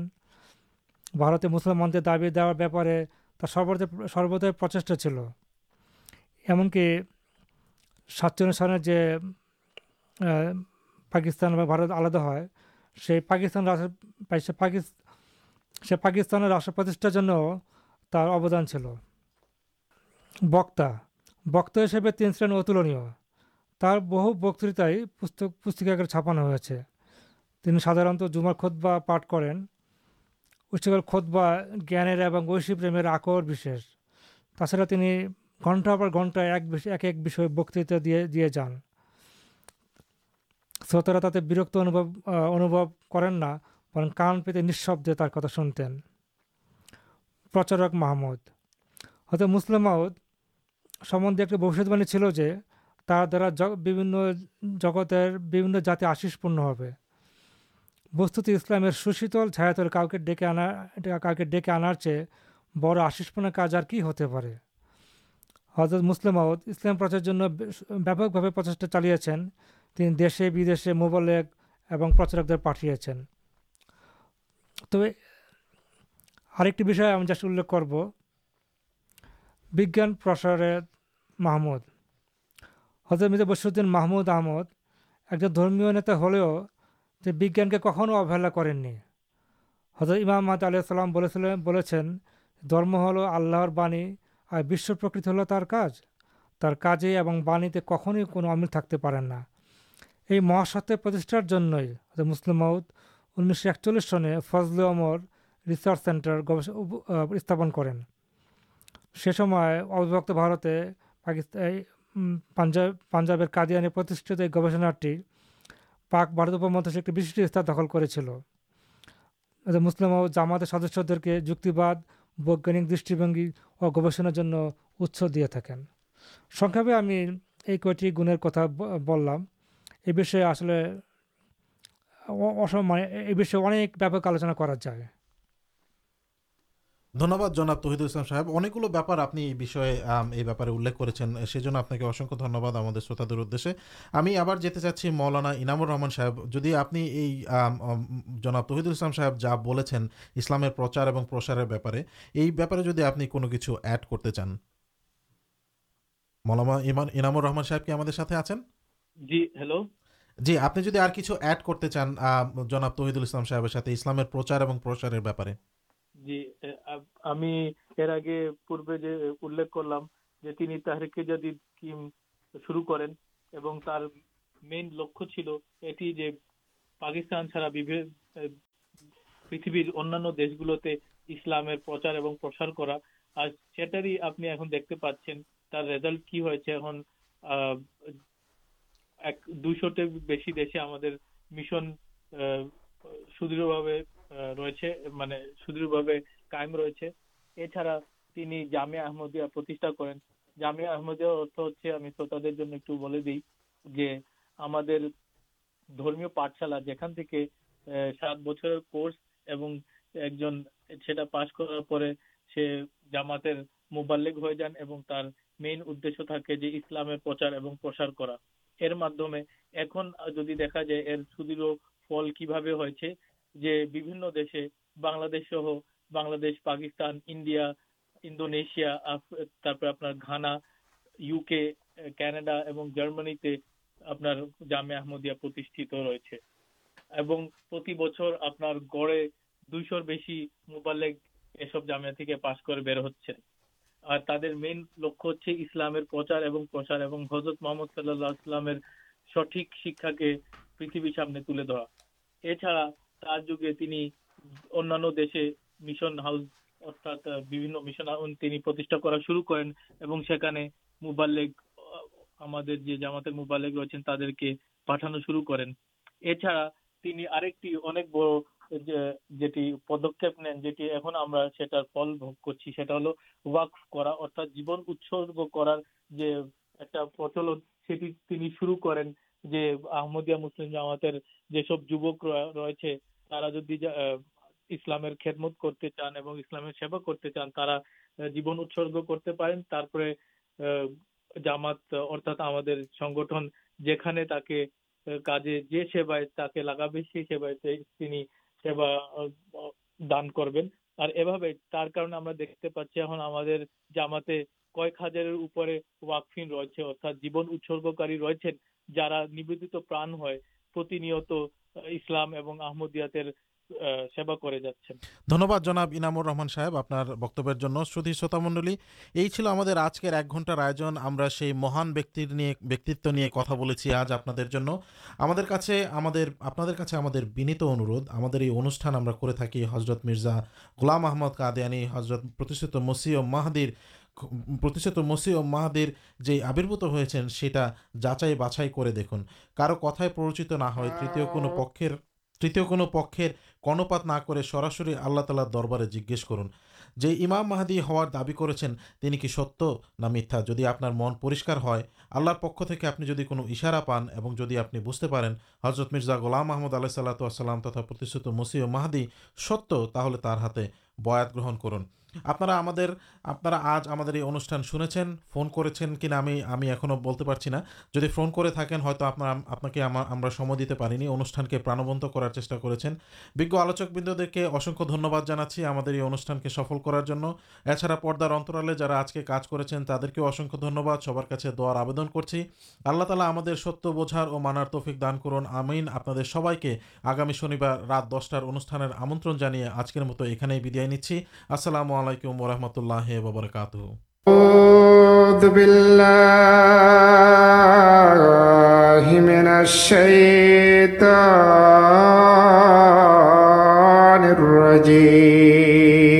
ভারতে মুসলমানদের দাবি দেওয়ার ব্যাপারে তার সর্বদাই সর্বদাই প্রচেষ্টা ছিল। এমনকি সাতচল্লিশ সালের যে পাকিস্তান বা ভারত আলাদা হয়, সেই পাকিস্তান রাষ্ট্র পাকিস্তান সে পাকিস্তানের রাষ্ট্র প্রতিষ্ঠার জন্য তার অবদান ছিল। বক্তা বক্তা হিসেবে তিনি ছিলেন অতুলনীয়। তার বহু বক্তৃতাই পুস্তক পুস্তিকাকে ছাপানো হয়েছে। তিনি সাধারণত জুমার খোদবা পাঠ করেন। উচ্চকাল খোদবা জ্ঞানের এবং ঐশী প্রেমের আকর বিশেষ। তাছাড়া তিনি ঘণ্টার পর ঘণ্টা এক এক এক বিষয়ে বক্তৃতা দিয়ে দিয়ে যান। শ্রোতারা তাতে বিরক্ত অনুভব অনুভব করেন না, বরং কান পেতে নিঃশব্দে তার কথা শুনতেন। প্রচারক মাহমুদ। হয়তো মুসলিম মাউদ সম্বন্ধে একটি ভবিষ্যৎবাণী ছিল যে, তার দ্বারা বিভিন্ন জগতের বিভিন্ন জাতি আশিসপূর্ণ হবে। বস্তুত ইসলামের সুশীতল ছায়াতল কাউকে ডেকে আনা কাউকে ডেকে আনার চেয়ে বড় আশিসপূর্ণ কাজ আর কি হতে পারে? হজরত মুসলিম মাউদ ইসলাম প্রচারের জন্য ব্যাপকভাবে প্রচেষ্টা চালিয়েছেন। তিনি দেশে, বিদেশে মোবালেগ এবং প্রচারকদের পাঠিয়েছেন। তবে আরেকটি বিষয় আমি জাস্ট উল্লেখ করব। বিজ্ঞান প্রসারের মাহমুদ। হজরত মির্জা বসিরুদ্দিন মাহমুদ আহমদ একজন ধর্মীয় নেতা হলেও যে বিজ্ঞানকে কখনো অবহেলা করেননি। হজরত ইমাম মাদ আলাইসাল্লাম বলেছিলেন, বলেছেন, ধর্ম হলো আল্লাহর বাণী আর বিশ্ব প্রকৃতি হলো তার কাজ। তার কাজে এবং বাণীতে কখনোই কোনো অমিল থাকতে পারেন না। এই মহাসত্যের প্রতিষ্ঠার জন্যই মুসলিম মাউদ উনিশশো একচল্লিশ সনে ফজলে অমর রিসার্চ সেন্টার স্থাপন করেন। সে সময় অবিভক্ত ভারতে পাকিস্তান পাঞ্জাব, পাঞ্জাবের কাদিয়ানে প্রতিষ্ঠিত এই গবেষণাটি পাক ভারত উপমহাদেশে একটি বিশিষ্ট স্থান দখল করেছিল। মুসলিম ও জামাতের সদস্যদেরকে যুক্তিবাদ, বৈজ্ঞানিক দৃষ্টিভঙ্গি ও গবেষণার জন্য উৎস দিয়ে থাকেন। সংক্ষেপে আমি এই কয়টি গুণের কথা বললাম। এ বিষয়ে আসলে অসম মানে এই বিষয়ে অনেক ব্যাপক আলোচনা করা যায়। ধন্যবাদ জনাব তহিদুল ইসলাম সাহেব। অনেকগুলো ব্যাপার আপনি এই বিষয়ে এই ব্যাপারে উল্লেখ করেছেন সেজন্য আপনাকে অসংখ্য ধন্যবাদ আমাদের শ্রোতাদের উদ্দেশ্যে। আমি আবার যেতে চাচ্ছি মৌলানা ইনামুর রহমান সাহেব। যদি আপনি এই জনাব তহিদুল ইসলাম সাহেব যা বলেছেন ইসলামের প্রচার এবং প্রসারের ব্যাপারে এই ব্যাপারে যদি আপনি কোনো কিছু অ্যাড করতে চান। মৌলানা ইমান ইনামুর রহমান সাহেব কি আমাদের সাথে আছেন? জি হ্যালো জি আপনি যদি আর কিছু অ্যাড করতে চান জনাব তহিদুল ইসলাম সাহেবের সাথে ইসলামের প্রচার এবং প্রসারের ব্যাপারে। জি আমি এর আগে পূর্বে যে উল্লেখ করলাম যে তিনি তাহরিকে জাদিদ স্কিম শুরু করেন এবং তার মেইন লক্ষ্য ছিল এটি যে পাকিস্তান ছাড়া বিভিন্ন পৃথিবীর অন্যান্য দেশগুলোতে ইসলামের প্রচার এবং প্রসার করা। আর সেটারই আপনি এখন দেখতে পাচ্ছেন তার রেজাল্ট কি হয়েছে এখন এক দুশোতে বেশি দেশে আমাদের মিশন সুদৃঢ়ভাবে রয়েছে মানে সুদৃঢ়ভাবে কায়েম রয়েছে। এছাড়া তিনি জামিয়া আহমদিয়া প্রতিষ্ঠা করেন। জামিয়া আহমদিয়া অর্থ হচ্ছে, আমি শ্রোতাদের জন্য একটু বলে দিই, যে আমাদের ধর্মীয় পাঠশালা যেখান থেকে সাত বছরের কোর্স এবং একজন সেটা পাশ করার পরে সে জামাতের মোবাল্লেগ হয়ে যান এবং তার মেইন উদ্দেশ্য থাকে যে ইসলামের প্রচার এবং প্রসার করা। এর মাধ্যমে এখন যদি দেখা যায়, এর সুদৃঢ় ফল কীভাবে হয়েছে যে বিভিন্ন দেশে, বাংলাদেশ সহ বাংলাদেশ, পাকিস্তান, ইন্ডিয়া, ইন্দোনেশিয়া তারপরে আপনার ঘানা ইউকে কানাডা এবং জার্মানিতে আপনার জামে আহমদিয়া প্রতিষ্ঠিত রয়েছে। এবং প্রতি বছর আপনার গড়ে দুইশোর বেশি মোবালেক এসব জামিয়া থেকে পাশ করে বের হচ্ছে। আর তাদের মেন লক্ষ্য হচ্ছে ইসলামের প্রচার এবং প্রসার এবং হজরত মোহাম্মদ সাল্লাহ ইসলামের সঠিক শিক্ষাকে পৃথিবীর সামনে তুলে ধরা। এছাড়া তার যুগে তিনি অন্যান্য দেশে মিশন হাউস অর্থাৎ বিভিন্ন মিশন হাউস তিনি প্রতিষ্ঠা করা শুরু করেন এবং সেখানে মুবাল্লেগ আমাদের যে জামাতের মুবাল্লেগ রয়েছেন তাদেরকে পাঠানো শুরু করেন। এছাড়া তিনি আরেকটি অনেক বড় যেটি পদক্ষেপ নেন, যেটি এখন আমরা সেটার ফল ভোগ করছি, সেটা হলো ওয়াকফ করা, অর্থাৎ জীবন উৎসর্গ করার যে একটা প্রচলন, সেটি তিনি শুরু করেন যে আহমদিয়া মুসলিম জামাতের যেসব যুবক রয়েছে তারা যদি ইসলামের খেদমত করতে চান এবং ইসলামের সেবা করতে চান, তারা জীবন উৎসর্গ করতে পারেন। তারপরে জামাত, অর্থাৎ আমাদের সংগঠন যেখানে তাকে কাজে যে সেবায় তাকে লাগাবে সেই সেবায় তিনি সেবা দান করবেন। আর এভাবে, তার কারণে আমরা দেখতে পাচ্ছি এখন আমাদের জামাতে কয়েক হাজারের উপরে ওয়াকফিন রয়েছে, অর্থাৎ জীবন উৎসর্গকারী রয়েছেন। যারা নিবেদিত প্রাণ হয়, প্রতিনিয়ত ইসলাম এবং আহমদিয়াতের সেবা করে যাচ্ছেন। ধন্যবাদ জনাব ইনামুর রহমান সাহেব আপনার বক্তব্যের জন্য। শ্রুতি শ্রোতামণ্ডলী এই ছিল আমাদের আজকের এক ঘণ্টার আয়োজন। আমরা সেই মহান ব্যক্তির নিয়ে, ব্যক্তিত্ব নিয়ে কথা বলেছি আজ আপনাদের জন্য। আমাদের কাছে, আমাদের, আপনাদের কাছে আমাদের বিনীত অনুরোধ, আমাদের এই অনুষ্ঠান আমরা করে থাকি হজরত মির্জা গোলাম আহমদ কাদিয়ানি হজরত প্রতিষ্ঠিত মসি ও মাহাদির প্রতিষ্ঠিত মসি ও মাহাদির যে আবির্ভূত হয়েছেন সেটা যাচাই বাছাই করে দেখুন। কারও কথায় প্ররোচিত না হয় তৃতীয় কোনো পক্ষের তৃতীয় কোনো পক্ষের কর্ণপাত না করে সরাসরি আল্লাহ তালার দরবারে জিজ্ঞেস করুন। যে ইমাম মাহাদি হওয়ার দাবি করেছেন তিনি কি সত্য না মিথ্যা? যদি আপনার মন পরিষ্কার হয় আল্লাহর পক্ষ থেকে আপনি যদি কোনো ইশারা পান এবং যদি আপনি বুঝতে পারেন হজরত মির্জা গোলাম মাহমুদ আলাহ সাল্লাতাম তথা প্রতিষ্ঠিত মসি ও মাহাদি সত্য তাহলে তার হাতে বয়াত গ্রহণ করুন। আপনারা আমাদের, আপনারা আজ আমাদের এই অনুষ্ঠান শুনেছেন, ফোন করেছেন কিনা আমি আমি এখনও বলতে পারছি না। যদি ফোন করে থাকেন, হয়তো আপনার, আপনাকে আমা- আমরা সময় দিতে পারিনি, অনুষ্ঠানকে প্রাণবন্ত করার চেষ্টা করেছেন। বিজ্ঞ আলোচকবৃন্দদেরকে অসংখ্য ধন্যবাদ জানাচ্ছি আমাদের এই অনুষ্ঠানকে সফল করার জন্য। এছাড়া পর্দার অন্তরালে যারা আজকে কাজ করেছেন, তাদেরকেও অসংখ্য ধন্যবাদ। সবার কাছে দোয়ার আবেদন করছি। আল্লাহ তালা আমাদের সত্য, বোঝার ও মানার তৌফিক দান করুন। আমিন। আপনাদের সবাইকে আগামী শনিবার রাত দশটার অনুষ্ঠানের আমন্ত্রণ জানিয়ে আজকের মতো এখানেই বিদায় নিচ্ছি। আসসালামু علیکم ورحمۃ اللہ وبرکاتہ۔ اعوذ باللہ من الشیطان الرجیم۔